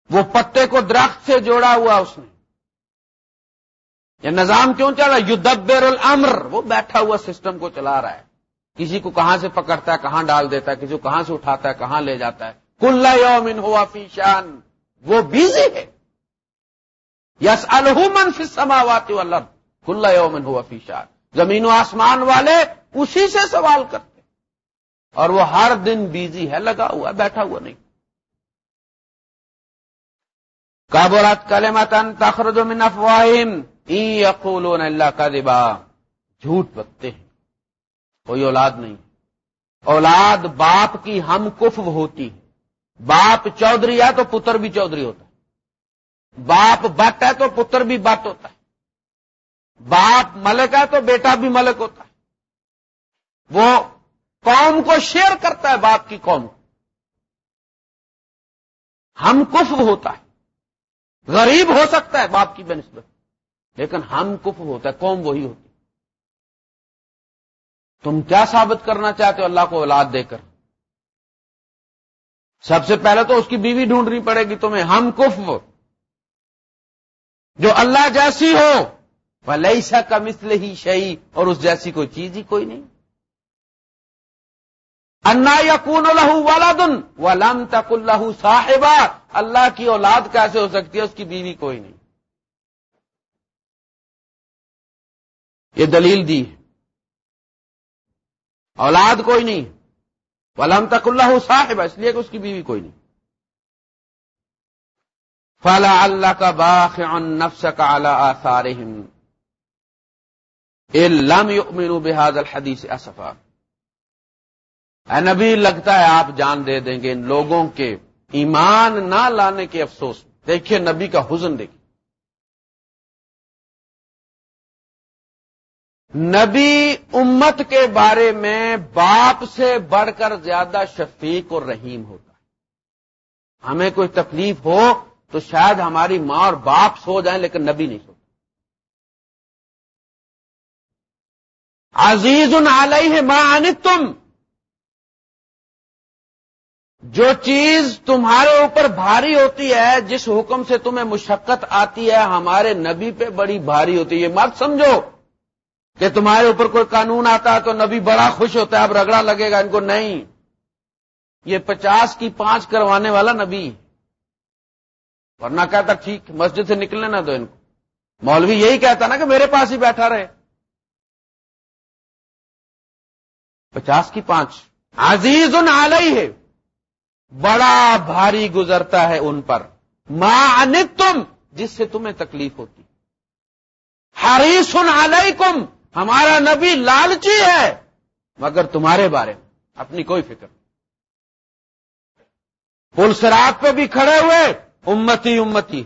وہ پتے کو درخت سے جوڑا ہوا اس نے۔ یہ نظام کیوں چل رہا ہے؟ یدبر الامر، وہ بیٹھا ہوا سسٹم کو چلا رہا ہے۔ کسی کو کہاں سے پکڑتا ہے، کہاں ڈال دیتا ہے، کسی کو کہاں سے اٹھاتا ہے، کہاں لے جاتا ہے۔ کل یومن ہوا فیشان وہ بیزی ہے۔ یس الحمن فی سماواتی اللہ کل یومن ہوا فیشان زمین و آسمان والے اسی سے سوال کرتے اور وہ ہر دن بیزی ہے، لگا ہوا بیٹھا ہوا نہیں۔ کابورات کالے متن تخرج من افواہم یقولون اللہ کا دبا جھوٹ بکتے ہیں۔ کوئی اولاد نہیں۔ اولاد باپ کی ہم کف ہوتی۔ ہے باپ چودھری ہے تو پتر بھی چودھری ہوتا۔ ہے باپ بٹ ہے تو پتر بھی بٹ ہوتا۔ ہے باپ ملک ہے تو بیٹا بھی ملک ہوتا۔ ہے وہ قوم کو شیئر کرتا ہے باپ کی قوم۔ کو ہم کف ہوتا ہے۔ غریب ہو سکتا ہے باپ کی بنسبت لیکن ہم کف ہوتا ہے، قوم وہی ہوتی۔ تم کیا ثابت کرنا چاہتے ہو اللہ کو اولاد دے کر؟ سب سے پہلے تو اس کی بیوی ڈھونڈنی پڑے گی تمہیں، ہم کف جو اللہ جیسی ہو وہ سا کا مسل ہی شہی اور اس جیسی کوئی چیز ہی کوئی نہیں۔ انا یقون لہو والا دن و لم تک اللہ صاحبہ اللہ کی اولاد کیسے ہو سکتی ہے، اس کی بیوی کوئی نہیں۔ یہ دلیل دی ہے۔ اولاد کوئی نہیں۔ ولم تک اللہ صاحب، اس لیے کہ اس کی بیوی کوئی نہیں۔ فلا اللہ کا باخ نفس کا اعلی لم الحدیث اسفا۔ اے نبی، لگتا ہے آپ جان دے دیں گے ان لوگوں کے ایمان نہ لانے کے افسوس۔ دیکھیے نبی کا حزن دیکھیے۔ نبی امت کے بارے میں باپ سے بڑھ کر زیادہ شفیق اور رحیم ہوتا ہے۔ ہمیں کوئی تکلیف ہو تو شاید ہماری ماں اور باپ سو جائیں لیکن نبی نہیں سو عزیز علیہ ہے ماں تم جو چیز تمہارے اوپر بھاری ہوتی ہے، جس حکم سے تمہیں مشقت آتی ہے، ہمارے نبی پہ بڑی بھاری ہوتی ہے۔ یہ مت سمجھو۔ کہ تمہارے اوپر کوئی قانون آتا ہے تو نبی بڑا خوش ہوتا ہے، اب رگڑا لگے گا ان کو نہیں۔ یہ پچاس کی پانچ کروانے والا نبی۔ ورنہ کہتا ٹھیک، مسجد سے نکلنے نہ دو ان کو۔ مولوی یہی کہتا نا کہ میرے پاس ہی بیٹھا رہے۔ پچاس کی پانچ۔ عزیز ان ہے بڑا بھاری گزرتا ہے ان پر۔ ماں تم جس سے تمہیں تکلیف ہوتی۔ ہری سن علیکم۔ ہمارا نبی لالچی ہے، مگر تمہارے بارے میں اپنی کوئی فکر پل سرات پہ بھی کھڑے ہوئے، امتی امتی۔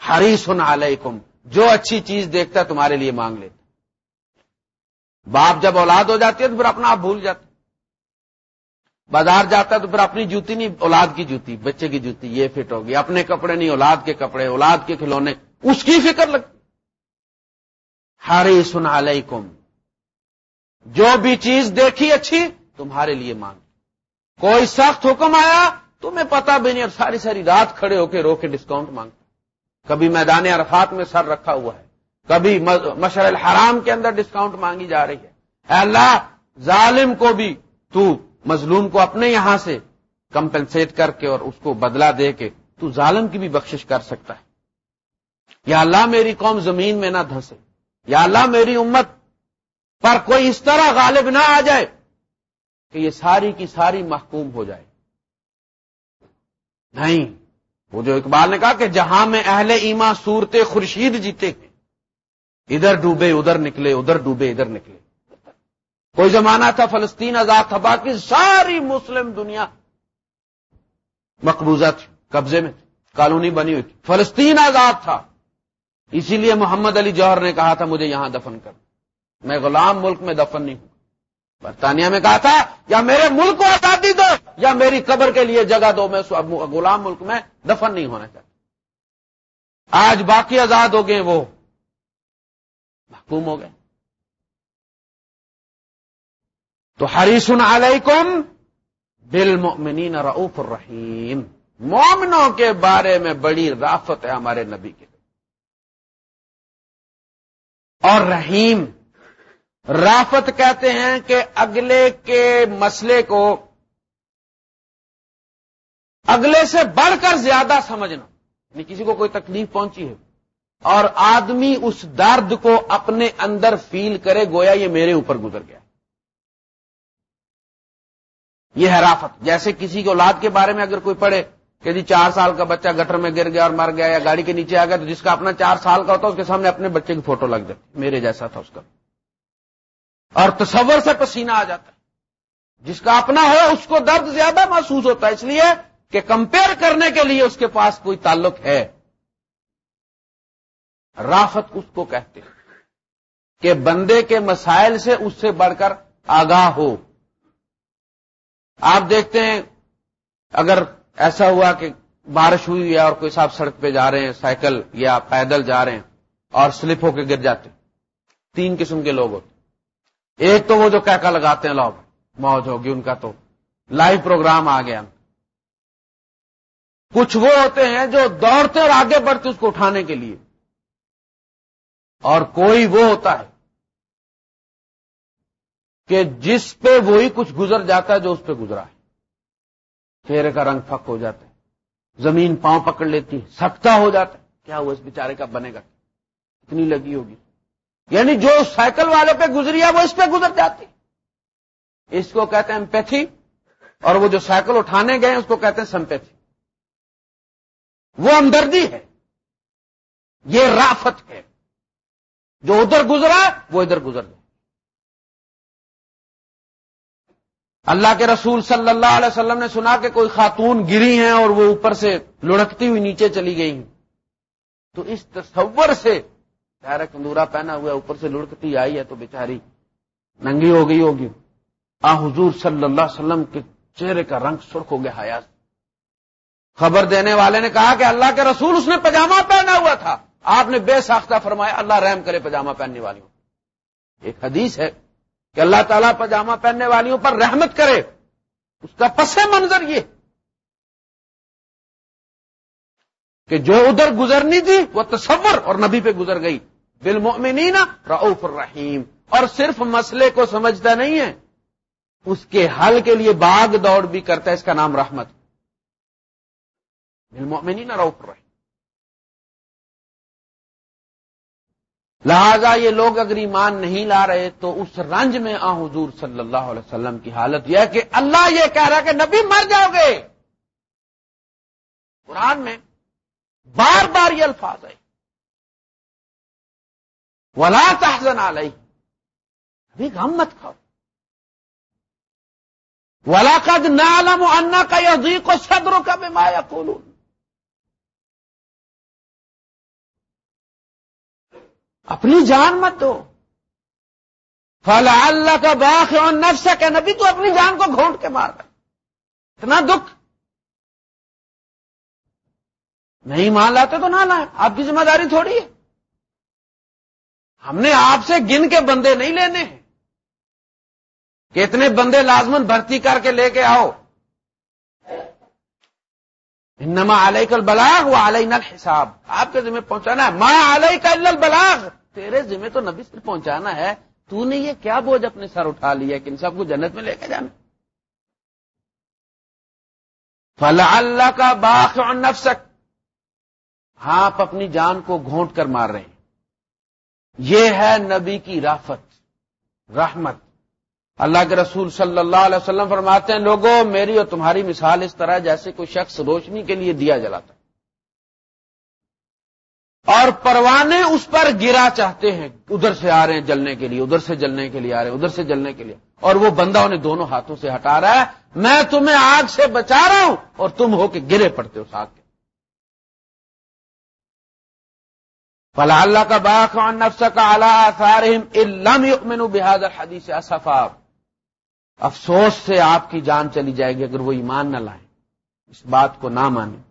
ہری سن علیکم، جو اچھی چیز دیکھتا ہے تمہارے لیے مانگ لیتا۔ باپ جب اولاد ہو جاتی ہے تو پھر اپنا آپ بھول جاتے بازار جاتا ہے تو پھر اپنی جوتی نہیں، اولاد کی جوتی، بچے کی جوتی، یہ فٹ ہوگی، اپنے کپڑے نہیں، اولاد کے کپڑے، اولاد کے کھلونے، اس کی فکر لگتی ہری سن علیکم۔ جو بھی چیز دیکھی اچھی، تمہارے لیے مانگ۔ کوئی سخت حکم آیا، تمہیں پتا بھی نہیں اور ساری ساری رات کھڑے ہو کے رو کے ڈسکاؤنٹ مانگتا کبھی میدان عرفات میں سر رکھا ہوا ہے۔ کبھی مشر الحرام کے اندر ڈسکاؤنٹ مانگی جا رہی ہے۔ اے اللہ، ظالم کو بھی تو مظلوم کو اپنے یہاں سے کمپنسیٹ کر کے اور اس کو بدلا دے کے تو ظالم کی بھی بخشش کر سکتا ہے۔ یا اللہ، میری قوم زمین میں نہ دھسے یا اللہ میری امت پر کوئی اس طرح غالب نہ آ جائے کہ یہ ساری کی ساری محکوم ہو جائے۔ نہیں، وہ جو اقبال نے کہا کہ جہاں میں اہل ایما صورت خورشید جیتے ہیں، ادھر ڈوبے، ادھر نکلے، ادھر ڈوبے، ادھر نکلے۔ کوئی زمانہ تھا فلسطین آزاد تھا، باقی ساری مسلم دنیا مقبوضہ تھی، قبضے میں کالونی بنی ہوئی تھی۔ فلسطین آزاد تھا۔ اسی لیے محمد علی جوہر نے کہا تھا مجھے یہاں دفن کر۔ میں غلام ملک میں دفن نہیں ہوں۔ برطانیہ میں کہا تھا، یا میرے ملک کو آزادی دو، یا میری قبر کے لیے جگہ دو، میں غلام ملک میں دفن نہیں ہونا چاہتا۔ آج باقی آزاد ہو گئے وہ۔ محکوم ہو گئے۔ تو ہریسن علیکم بالمؤمنین رعوف الرحیم۔ مومنوں کے بارے میں بڑی رافت ہے ہمارے نبی کے۔ اور رحیم۔ رافت کہتے ہیں کہ اگلے کے مسئلے کو اگلے سے بڑھ کر زیادہ سمجھنا یعنی کسی کو کوئی تکلیف پہنچی ہے۔ اور آدمی اس درد کو اپنے اندر فیل کرے، گویا یہ میرے اوپر گزر گیا۔ یہ ہے رافت۔ جیسے کسی کو اولاد کے بارے میں اگر کوئی پڑھے کہ جی چار سال کا بچہ گٹر میں گر گیا اور مر گیا یا گاڑی کے نیچے آ گیا تو جس کا اپنا چار سال کا ہوتا ہے اس کے سامنے اپنے بچے کی فوٹو لگ جاتی میرے جیسا تھا اس کا۔ اور تصور سے پسینہ آ جاتا ہے۔ جس کا اپنا ہو اس کو درد زیادہ محسوس ہوتا ہے۔ اس لیے کہ کمپیئر کرنے کے لیے اس کے پاس کوئی تعلق ہے۔ رافت اس کو کہتے ہیں کہ بندے کے مسائل سے اس سے بڑھ کر آگاہ ہو۔ آپ دیکھتے ہیں، اگر ایسا ہوا کہ بارش ہوئی ہے اور کوئی صاحب سڑک پہ جا رہے ہیں، سائیکل یا پیدل جا رہے ہیں اور سلپ ہو کے گر جاتے تین قسم کے لوگ ہوتے ایک تو وہ جو کہکا لگاتے ہیں لوگ موج ہوگی ان کا تو۔ لائیو پروگرام آ گیا۔ کچھ وہ ہوتے ہیں جو دوڑتے اور آگے بڑھتے اس کو اٹھانے کے لیے۔ اور کوئی وہ ہوتا ہے کہ جس پہ وہی کچھ گزر جاتا ہے جو اس پہ گزرا ہے۔ چہرے کا رنگ پھک ہو جاتا ہے۔ زمین پاؤں پکڑ لیتی ہے سکتا ہو جاتا ہے۔ کیا ہوا اس بیچارے کا؟ بنے گا۔ اتنی لگی ہوگی۔ یعنی جو سائیکل والے پہ گزری ہے، وہ اس پہ گزر جاتی اس کو کہتے ہیں امپیتھی، اور وہ جو سائیکل اٹھانے گئے اس کو کہتے ہیں سمپیتھی۔ وہ ہمدردی ہے۔ یہ رافت ہے۔ جو ادھر گزرا، وہ ادھر گزر جائے اللہ کے رسول صلی اللہ علیہ وسلم نے سنا کہ کوئی خاتون گری ہیں اور وہ اوپر سے لڑکتی ہوئی نیچے چلی گئی ہیں۔ تو اس تصور سے خیر کندورا پہنا ہوا اوپر سے لڑکتی آئی ہے تو بیچاری ننگی ہو گئی ہوگی۔ آ، حضور صلی اللہ علیہ وسلم کے چہرے کا رنگ سرخ ہو گیا حیات خبر دینے والے نے کہا کہ اللہ کے رسول اس نے پجامہ پہنا ہوا تھا۔ آپ نے بے ساختہ فرمایا، اللہ رحم کرے پجامہ پہننے والیوں ایک حدیث ہے۔ کہ اللہ تعالیٰ پجامہ پہننے والیوں پر رحمت کرے۔ اس کا پس منظر یہ۔ کہ جو ادھر گزرنی تھی وہ تصور اور نبی پہ گزر گئی۔ بالمؤمنین رعوف الرحیم۔ اور صرف مسئلے کو سمجھتا نہیں ہے۔ اس کے حل کے لیے باغ دوڑ بھی کرتا ہے، اس کا نام رحمت۔ بالمؤمنین رعوف الرحیم۔ لہذا یہ لوگ اگر ایمان نہیں لا رہے تو اس رنج میں آ حضور صلی اللہ علیہ وسلم کی حالت یہ ہے کہ اللہ یہ کہہ رہا کہ نبی مر جاؤ گے۔ قرآن میں بار بار یہ الفاظ ہے ولا تحزن علیہ ابھی غم مت کھاؤ۔ ولا قد نعلم انا کا یزیق و صدروں کا بھی مایا اپنی جان مت دو۔ فلا اللہ کا باخ اور نفس کہ نبی تو اپنی جان کو گھونٹ کے مار رہا اتنا دکھ۔ نہیں مان لاتے تو نہ لائیں۔ آپ کی ذمہ داری تھوڑی ہے۔ ہم نے آپ سے گن کے بندے نہیں لینے۔ ہیں کہ اتنے بندے لازمن بھرتی کر کے لے کے آؤ۔ انما علیہ کل بلاغ وہ علیہ نل حساب آپ کے ذمہ پہنچانا ہے۔ ماں علیہ کا بلاغ تیرے ذمہ تو نبی سے پہنچانا ہے۔ تو نے یہ کیا بوجھ اپنے سر اٹھا لیا کہ ان سب کو جنت میں لے کے جانا؟ فلا اللہ کا باخ اور نفسک ہاں، آپ اپنی جان کو گھونٹ کر مار رہے ہیں۔ یہ ہے نبی کی رافت، رحمت۔ اللہ کے رسول صلی اللہ علیہ وسلم فرماتے ہیں لوگوں میری اور تمہاری مثال اس طرح جیسے کوئی شخص روشنی کے لیے دیا جلاتا اور پروانے اس پر گرا چاہتے ہیں، ادھر سے آ رہے ہیں جلنے کے لیے، ادھر سے جلنے کے لیے آ رہے ہیں، ادھر سے جلنے کے لیے۔ اور وہ بندہ انہیں دونوں ہاتھوں سے ہٹا رہا ہے، میں تمہیں آگ سے بچا رہا ہوں اور تم ہو کے گرے پڑتے ہو آگ کے۔ فلا اللہ کا باخان نفس کا بحادر حدیث اصفاف افسوس سے آپ کی جان چلی جائے گی اگر وہ ایمان نہ لائیں۔ اس بات کو نہ مانیں۔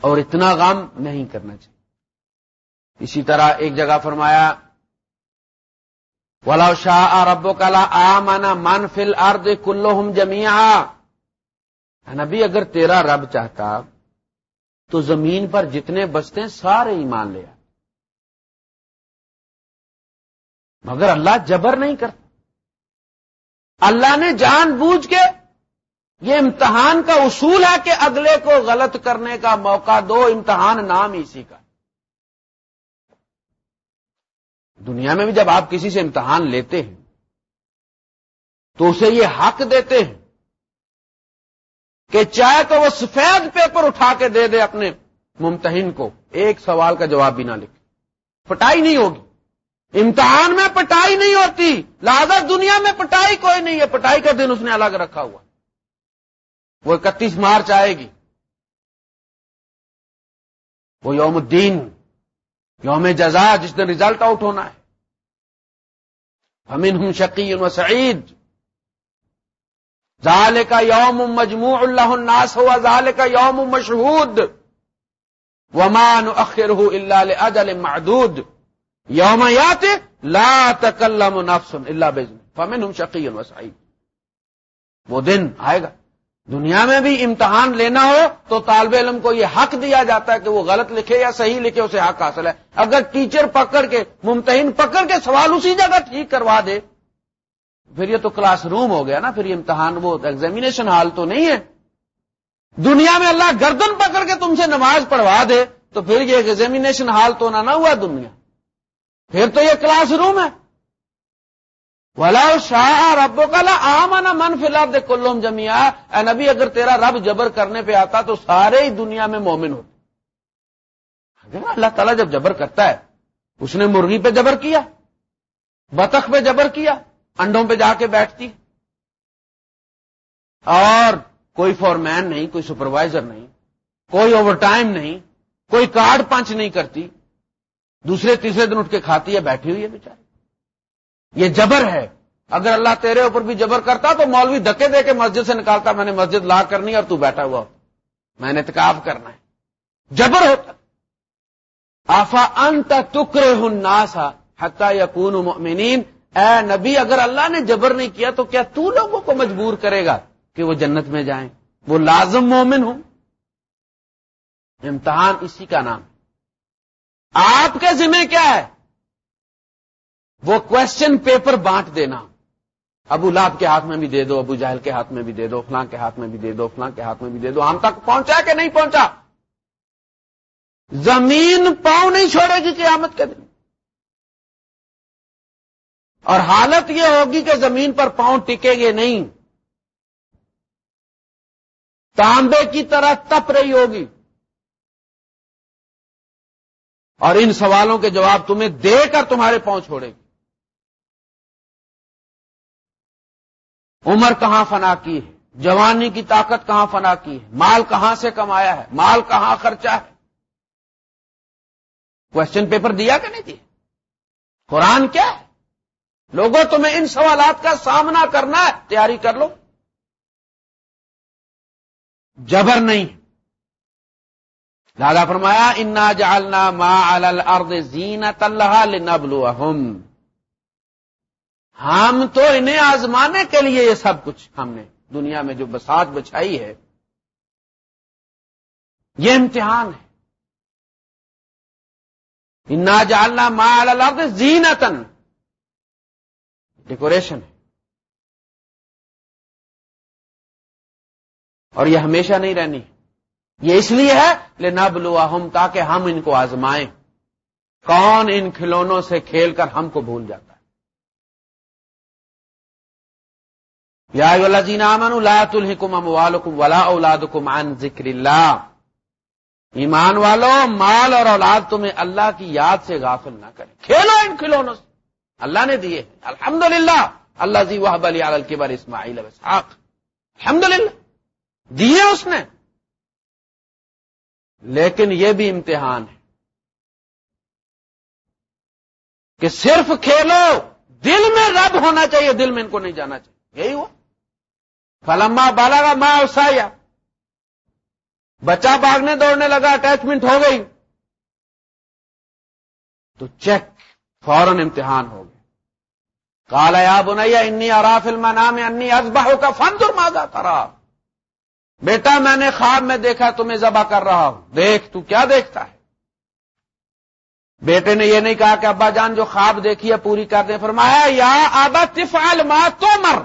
اور اتنا غم نہیں کرنا چاہیے۔ اسی طرح ایک جگہ فرمایا ولا شاہ ربو کلا آ مانا من فل ارد کلو ہم جمیا نبی، اگر تیرا رب چاہتا، تو زمین پر جتنے بستے ہیں، سارے ایمان لیا مگر اللہ جبر نہیں کرتا۔ اللہ نے جان بوجھ کے یہ امتحان کا اصول ہے کہ اگلے کو غلط کرنے کا موقع دو، امتحان نام اسی کا۔ دنیا میں بھی جب آپ کسی سے امتحان لیتے ہیں، تو اسے یہ حق دیتے ہیں کہ چاہے تو وہ سفید پیپر اٹھا کے دے دے اپنے ممتحن کو، ایک سوال کا جواب بھی نہ لکھے۔ پٹائی نہیں ہوگی۔ امتحان میں پٹائی نہیں ہوتی، لہذا دنیا میں پٹائی کوئی نہیں ہے پٹائی کا دن اس نے الگ رکھا ہوا۔ وہ اکتیس مارچ آئے گی۔ وہ یوم الدین، یوم جزا، جس دن ریزلٹ آؤٹ ہونا ہے۔ امین ہوں شکیل و سعید ظال کا یوم مجموع اللہ الناس ہوا ظال کا یوم مشہود ومان اخر اللہ اجل محدود یوم یات لا تکلم نفس اللہ بزن. فمن ہوں شکیل وہ دن آئے گا. دنیا میں بھی امتحان لینا ہو تو طالب علم کو یہ حق دیا جاتا ہے کہ وہ غلط لکھے یا صحیح لکھے، اسے حق حاصل ہے. اگر ٹیچر پکڑ کے، ممتحن پکڑ کے سوال اسی جگہ ٹھیک کروا دے، پھر یہ تو کلاس روم ہو گیا نا، پھر یہ امتحان، وہ ایگزامینیشن ہال تو نہیں ہے. دنیا میں اللہ گردن پکڑ کے تم سے نماز پڑھوا دے، تو پھر یہ ایگزامینیشن ہال تو نہ ہوا دنیا. پھر تو یہ کلاس روم ہے۔ ولا شاہ رب کلا آمنا من فی الحال کلوم جمیا اے نبی، اگر تیرا رب جبر کرنے پہ آتا تو سارے ہی دنیا میں مومن ہوتے۔ اللہ تعالیٰ جب جبر کرتا ہے، اس نے مرغی پہ جبر کیا، بطخ پہ جبر کیا، انڈوں پہ جا کے بیٹھتی۔ اور کوئی فورمین نہیں، کوئی سپروائزر نہیں، کوئی اوور ٹائم نہیں، کوئی کارڈ پنچ نہیں کرتی۔ دوسرے تیسرے دن اٹھ کے کھاتی ہے، بیٹھی ہوئی ہے بیچاری۔ یہ جبر ہے۔ اگر اللہ تیرے اوپر بھی جبر کرتا تو مولوی دکے دے کے مسجد سے نکالتا، میں نے مسجد لا کرنی اور تو بیٹھا ہوا میں نے اتکاف کرنا ہے۔ جبر ہوتا۔ آفا انت ٹکرے ہن ناسا حتہ یقون مؤمنین۔ اے نبی، اگر اللہ نے جبر نہیں کیا تو کیا تو لوگوں کو مجبور کرے گا کہ وہ جنت میں جائیں؟ وہ لازم مومن ہوں۔ امتحان اسی کا نام۔ آپ کے ذمہ کیا ہے؟ وہ کوشچن پیپر بانٹ دینا۔ ابو لاب کے ہاتھ میں بھی دے دو، ابو جہل کے ہاتھ میں بھی دے دو، فلاں کے ہاتھ میں بھی دے دو، فلاں کے ہاتھ میں بھی دے دو۔ ہم تک پہنچا کہ نہیں پہنچا؟ زمین پاؤں نہیں چھوڑے گی قیامت کے دن۔ اور حالت یہ ہوگی کہ زمین پر پاؤں ٹکے گے نہیں۔ تانبے کی طرح تپ رہی ہوگی۔ اور ان سوالوں کے جواب تمہیں دے کر تمہارے پاؤں چھوڑے گی۔ عمر کہاں فنا کی ہے؟ جوانی کی طاقت کہاں فنا کی ہے؟ مال کہاں سے کمایا ہے؟ مال کہاں خرچہ ہے؟ کوشچن پیپر دیا کہ نہیں دیا قرآن کیا ہے؟ لوگوں، تمہیں ان سوالات کا سامنا کرنا ہے، تیاری کر لو۔ جبر نہیں۔ دادا فرمایا، انا جالنا ما الارض زینت اللہ لنبلوہم ہم تو انہیں آزمانے کے لیے یہ سب کچھ ہم نے دنیا میں جو بساط بچھائی ہے، یہ امتحان ہے۔ انا جالنا مال اللہ زینتن ڈیکوریشن ہے۔ اور یہ ہمیشہ نہیں رہنی۔ یہ اس لیے ہے لے نب تاکہ ہم ان کو آزمائیں۔ کون ان کھلونوں سے کھیل کر ہم کو بھول جاتا یا اللہ امن الحکم والم ولا اولاد عن ذکر اللہ۔ ایمان والو، مال اور اولاد تمہیں اللہ کی یاد سے غافل نہ کرے کھیلو ان کھلونوں سے۔ اللہ نے دیے۔ الحمد للہ اللہ جی وہ بلی عال اسماعیل الحمد للہ دیے اس نے۔ لیکن یہ بھی امتحان ہے کہ صرف کھیلو، دل میں رب ہونا چاہیے، دل میں ان کو نہیں جانا چاہیے۔ یہی ہوا۔ فلما بالا کا ماں اسایا بچہ بھاگنے دوڑنے لگا اٹیچمنٹ ہو گئی۔ تو چیک فوراً امتحان ہو گیا۔ کالا یا بنیا، انی اراف علم نام انی ازبا کا فن مادا کرا بیٹا، میں نے خواب میں دیکھا، تمہیں ذبح کر رہا ہوں۔ دیکھ، تو کیا دیکھتا ہے؟ بیٹے نے یہ نہیں کہا کہ ابا جان جو خواب دیکھی ہے، پوری کر دیں۔ فرمایا، یا آبا تفعل ما تو مر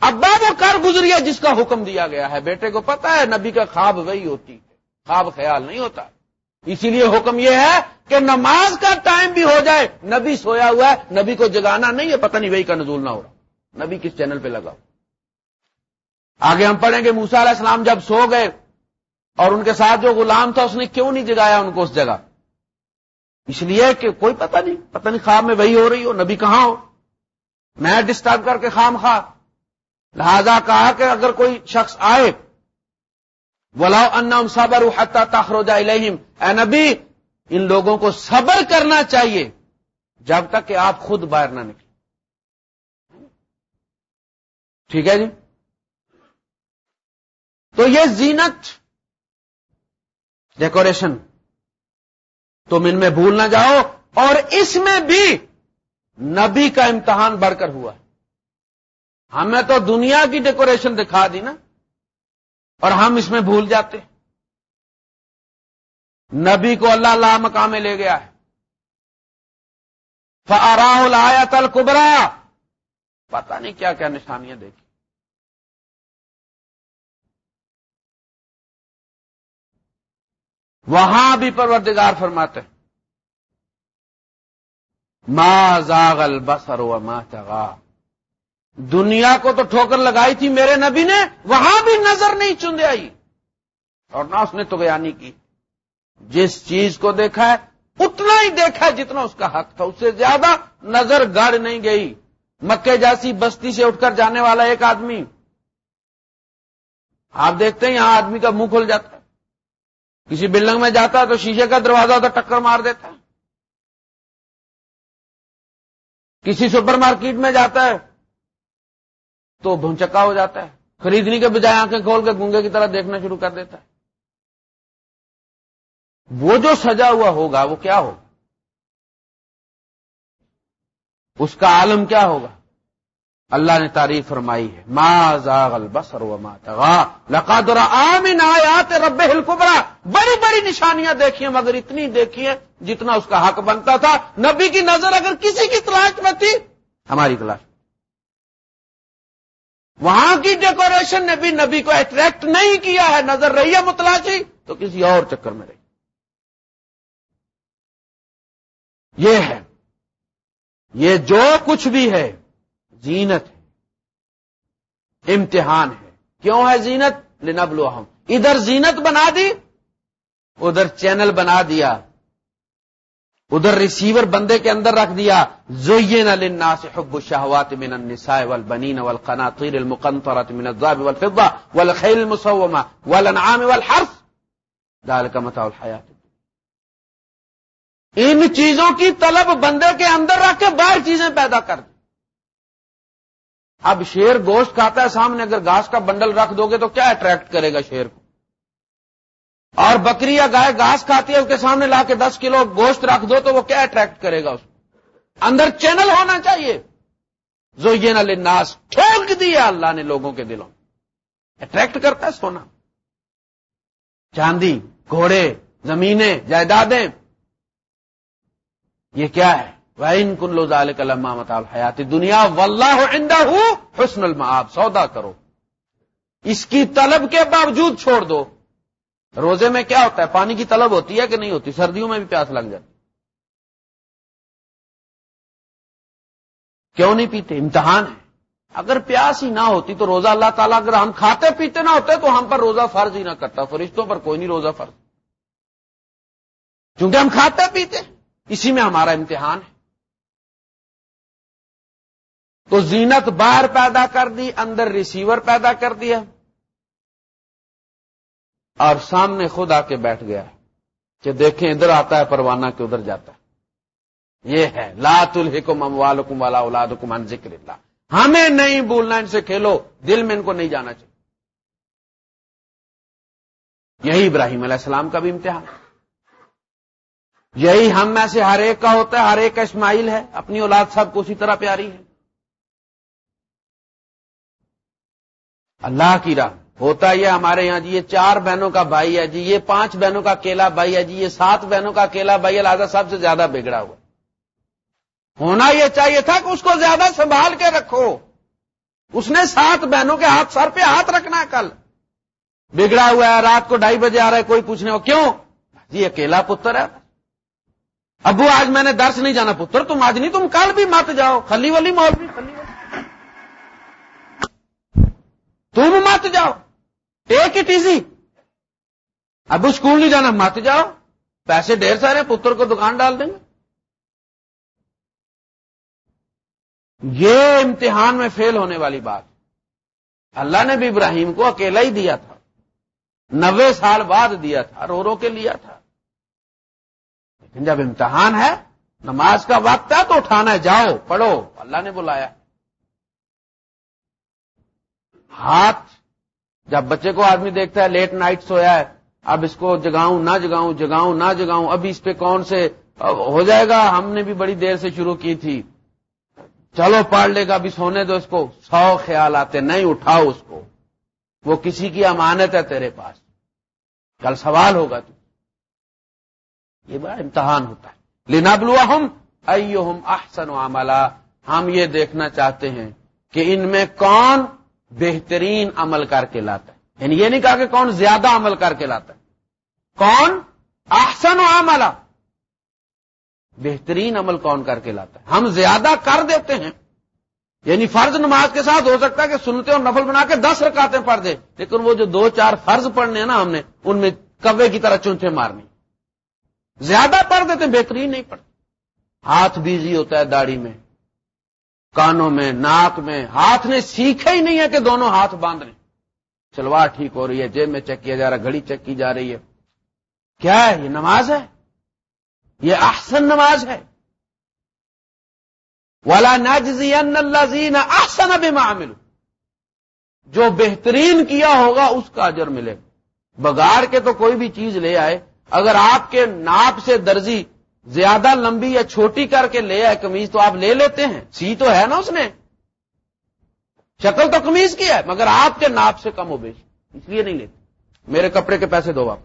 ابا، وہ کر گزری ہے جس کا حکم دیا گیا ہے۔ بیٹے کو پتا ہے، نبی کا خواب وہی ہوتی ہے۔ خواب خیال نہیں ہوتا۔ اسی لیے حکم یہ ہے کہ نماز کا ٹائم بھی ہو جائے۔ نبی سویا ہوا ہے، نبی کو جگانا نہیں ہے، پتہ نہیں وہی کا نزول نہ ہو۔ رہا نبی کس چینل پہ لگا آگے ہم پڑھیں گے موسا علیہ السلام جب سو گئے اور ان کے ساتھ جو غلام تھا اس نے کیوں نہیں جگایا ان کو اس جگہ؟ اس لیے کہ کوئی پتہ نہیں پتہ نہیں خواب میں وہی ہو رہی ہو، نبی کہاں ہو؟ میں ڈسٹرب کر کے خام خواہ۔ لہذا کہا کہ اگر کوئی شخص آئے ولاؤ ان صبر حتا تخروجا الہم اے نبی، ان لوگوں کو صبر کرنا چاہیے جب تک کہ آپ خود باہر نہ نکلیں۔ ٹھیک ہے جی؟ تو یہ زینت ڈیکوریشن تم ان میں بھول نہ جاؤ اور اس میں بھی نبی کا امتحان بڑھ کر ہوا ہمیں تو دنیا کی ڈیکوریشن دکھا دی نا اور ہم اس میں بھول جاتے نبی کو اللہ اللہ مقام لے گیا ہے۔ فراہ لایا تل کبرا پتا نہیں کیا کیا نشانیاں دیکھی۔ وہاں بھی پروردگار فرماتے ما زاغ البصر وما چگا دنیا کو تو ٹھوکر لگائی تھی میرے نبی نے، وہاں بھی نظر نہیں چندے آئی۔ اور نہ اس نے تو بیانی کی۔ جس چیز کو دیکھا ہے، اتنا ہی دیکھا ہے جتنا اس کا حق تھا۔ اس سے زیادہ نظر گڑ نہیں گئی۔ مکے جیسی بستی سے اٹھ کر جانے والا ایک آدمی۔ آپ دیکھتے ہیں یہاں آدمی کا منہ کھل جاتا ہے۔ کسی بلڈنگ میں جاتا ہے تو شیشے کا دروازہ ہوتا ٹکر مار دیتا ہے۔ کسی سپر مارکیٹ میں جاتا ہے تو بھونچکا ہو جاتا ہے۔ خریدنے کے بجائے آنکھیں کھول کے گونگے کی طرح دیکھنا شروع کر دیتا ہے۔ وہ جو سجا ہوا ہوگا وہ کیا ہوگا؟ اس کا عالم کیا ہوگا؟ اللہ نے تعریف فرمائی ہے، ما زاغ البصر وما تغا. لقد آمن آیات رب الکبرا، بڑی بڑی نشانیاں دیکھی ہیں، مگر اتنی دیکھی ہیں جتنا اس کا حق بنتا تھا۔ نبی کی نظر اگر کسی کی تلاش میں تھی، ہماری تلاش وہاں کی ڈیکوریشن نے بھی نبی کو اٹریکٹ نہیں کیا ہے، نظر رہی ہے متلاشی تو کسی اور چکر میں رہی۔ یہ ہے، یہ جو کچھ بھی ہے زینت ہے امتحان ہے۔ کیوں ہے زینت؟ لنبلو ہم ادھر زینت بنا دی، ادھر چینل بنا دیا۔ ادھر ریسیور بندے کے اندر رکھ دیا۔ زوین للناس حب الشہوات من النساء والبنین والقناطیر المقنطرة من الذهب والفضة والخيل المصومة والانعام والحرث۔ ذلك متاع الحیات۔ ان چیزوں کی طلب بندے کے اندر رکھ کے باہر چیزیں پیدا کر دی۔ اب شیر گوشت کھاتا ہے سامنے، اگر گھاس کا بنڈل رکھ دو گے تو کیا اٹریکٹ کرے گا شیر کو؟ اور بکری یا گائے گھاس کھاتی ہے، اس کے سامنے لا کے دس کلو گوشت رکھ دو تو وہ کیا اٹریکٹ کرے گا اس کو؟ اندر چینل ہونا چاہیے۔ جو یہ ناس ٹھوک دیا اللہ نے لوگوں کے دلوں اٹریکٹ کرتا ہے سونا۔ چاندی، گھوڑے، زمینیں، جائیدادیں۔ یہ کیا ہے؟ وائن کن لو ظال کلما مطالب حیاتی دنیا واللہ ہوں حسن المعاب سودا کرو۔ اس کی طلب کے باوجود چھوڑ دو۔ روزے میں کیا ہوتا ہے؟ پانی کی طلب ہوتی ہے کہ نہیں ہوتی؟ سردیوں میں بھی پیاس لگ جاتی۔ کیوں نہیں پیتے؟ امتحان ہے۔ اگر پیاس ہی نہ ہوتی تو روزہ اللہ تعالیٰ اگر ہم کھاتے پیتے نہ ہوتے تو ہم پر روزہ فرض ہی نہ کرتا۔ فرشتوں پر کوئی نہیں روزہ فرض۔ کیونکہ ہم کھاتے پیتے، اسی میں ہمارا امتحان ہے۔ تو زینت باہر پیدا کر دی، اندر ریسیور پیدا کر دیا۔ اور سامنے خود آ کے بیٹھ گیا کہ دیکھیں ادھر آتا ہے، پروانہ کہ ادھر جاتا ہے۔ یہ ہے۔ لات الحکم اموالکم والا اولادکم عن ذکر اللہ۔ ہمیں نہیں بولنا ان سے کھیلو۔ دل میں ان کو نہیں جانا چاہیے۔ یہی ابراہیم علیہ السلام کا بھی امتحان۔ یہی ہم میں سے ہر ایک کا ہوتا ہے، ہر ایک کا اسماعیل ہے۔ اپنی اولاد سب کو اسی طرح پیاری ہے۔ اللہ کی راہ۔ ہوتا یہ ہمارے یہاں جی یہ چار بہنوں کا بھائی ہے جی یہ پانچ بہنوں کا اکیلا بھائی ہے جی یہ سات بہنوں کا اکیلا بھائی ہے، لہٰذا سب سے زیادہ بگڑا ہوا۔ ہونا یہ چاہیے تھا کہ اس کو زیادہ سنبھال کے رکھو۔ اس نے سات بہنوں کے ہاتھ، سر پہ ہاتھ رکھنا ہے کل۔ بگڑا ہوا ہے، رات کو ڈھائی بجے آ رہا ہے، کوئی پوچھنے ہو کیوں؟ جی اکیلا پتر ہے۔ ابو، آج میں نے درس نہیں جانا پتر، تم آج نہیں، تم کل بھی مت جاؤ۔ خلی ولی مول بھی خلی تم مت جاؤ۔ ایک اٹ ایزی اب اسکول نہیں جانا، مت جاؤ۔ پیسے ڈھیر سارے پتر کو دکان ڈال دیں گے۔ یہ امتحان میں فیل ہونے والی بات۔ اللہ نے بھی ابراہیم کو اکیلا ہی دیا تھا۔ نوے سال بعد دیا تھا، رو رو کے لیا تھا۔ لیکن جب امتحان ہے، نماز کا وقت ہے تو اٹھانا ہے، جاؤ، پڑھو۔ اللہ نے بلایا۔ ہاتھ جب بچے کو آدمی دیکھتا ہے لیٹ نائٹ سویا ہے، اب اس کو جگاؤں، نہ جگاؤں جگاؤں، نہ جگاؤں ابھی اس پہ کون سے ہو جائے گا۔ ہم نے بھی بڑی دیر سے شروع کی تھی۔ چلو پڑھ لے گا ابھی سونے دو اس کو۔ سو خیال آتے، نہیں اٹھاؤ اس کو۔ وہ کسی کی امانت ہے تیرے پاس۔ کل سوال ہوگا تو یہ بڑا امتحان ہوتا ہے۔ لینا بلوا ہم ائم احسن عملہ ہم یہ دیکھنا چاہتے ہیں کہ ان میں کون بہترین عمل کر کے لاتا ہے۔ یعنی یہ نہیں کہا کہ کون زیادہ عمل کر کے لاتا ہے۔ کون؟ احسن عملہ بہترین عمل کون کر کے لاتا ہے؟ ہم زیادہ کر دیتے ہیں۔ یعنی فرض نماز کے ساتھ ہو سکتا ہے کہ سنتے اور نفل بنا کے دس رکاتے پڑھ دے لیکن وہ جو دو چار فرض پڑھنے ہیں نا ہم نے، ان میں کبے کی طرح چونچے مارنی۔ زیادہ پڑھ دیتے بہترین نہیں پڑھتے۔ ہاتھ بیزی ہوتا ہے داڑھی میں۔ کانوں میں، ناک میں، ہاتھ نے سیکھا ہی نہیں ہے کہ دونوں ہاتھ باندھ رہے چلوار ٹھیک ہو رہی ہے، جیب میں چیک کیا جا رہا گھڑی چیک کی جا رہی ہے۔ کیا ہے؟ یہ نماز ہے؟ یہ احسن نماز ہے۔ والا ناجزی احسن اب معامل جو بہترین کیا ہوگا، اس کا اجر ملے بگاڑ کے تو کوئی بھی چیز لے آئے، اگر آپ کے ناپ سے درزی زیادہ لمبی یا چھوٹی کر کے لے آئے کمیز تو آپ لے لیتے ہیں۔ سی تو ہے نا اس نے۔ شکل تو کمیز کی ہے، مگر آپ کے ناپ سے کم ہو بیش، اس لیے نہیں لیتے۔ میرے کپڑے کے پیسے دو آپ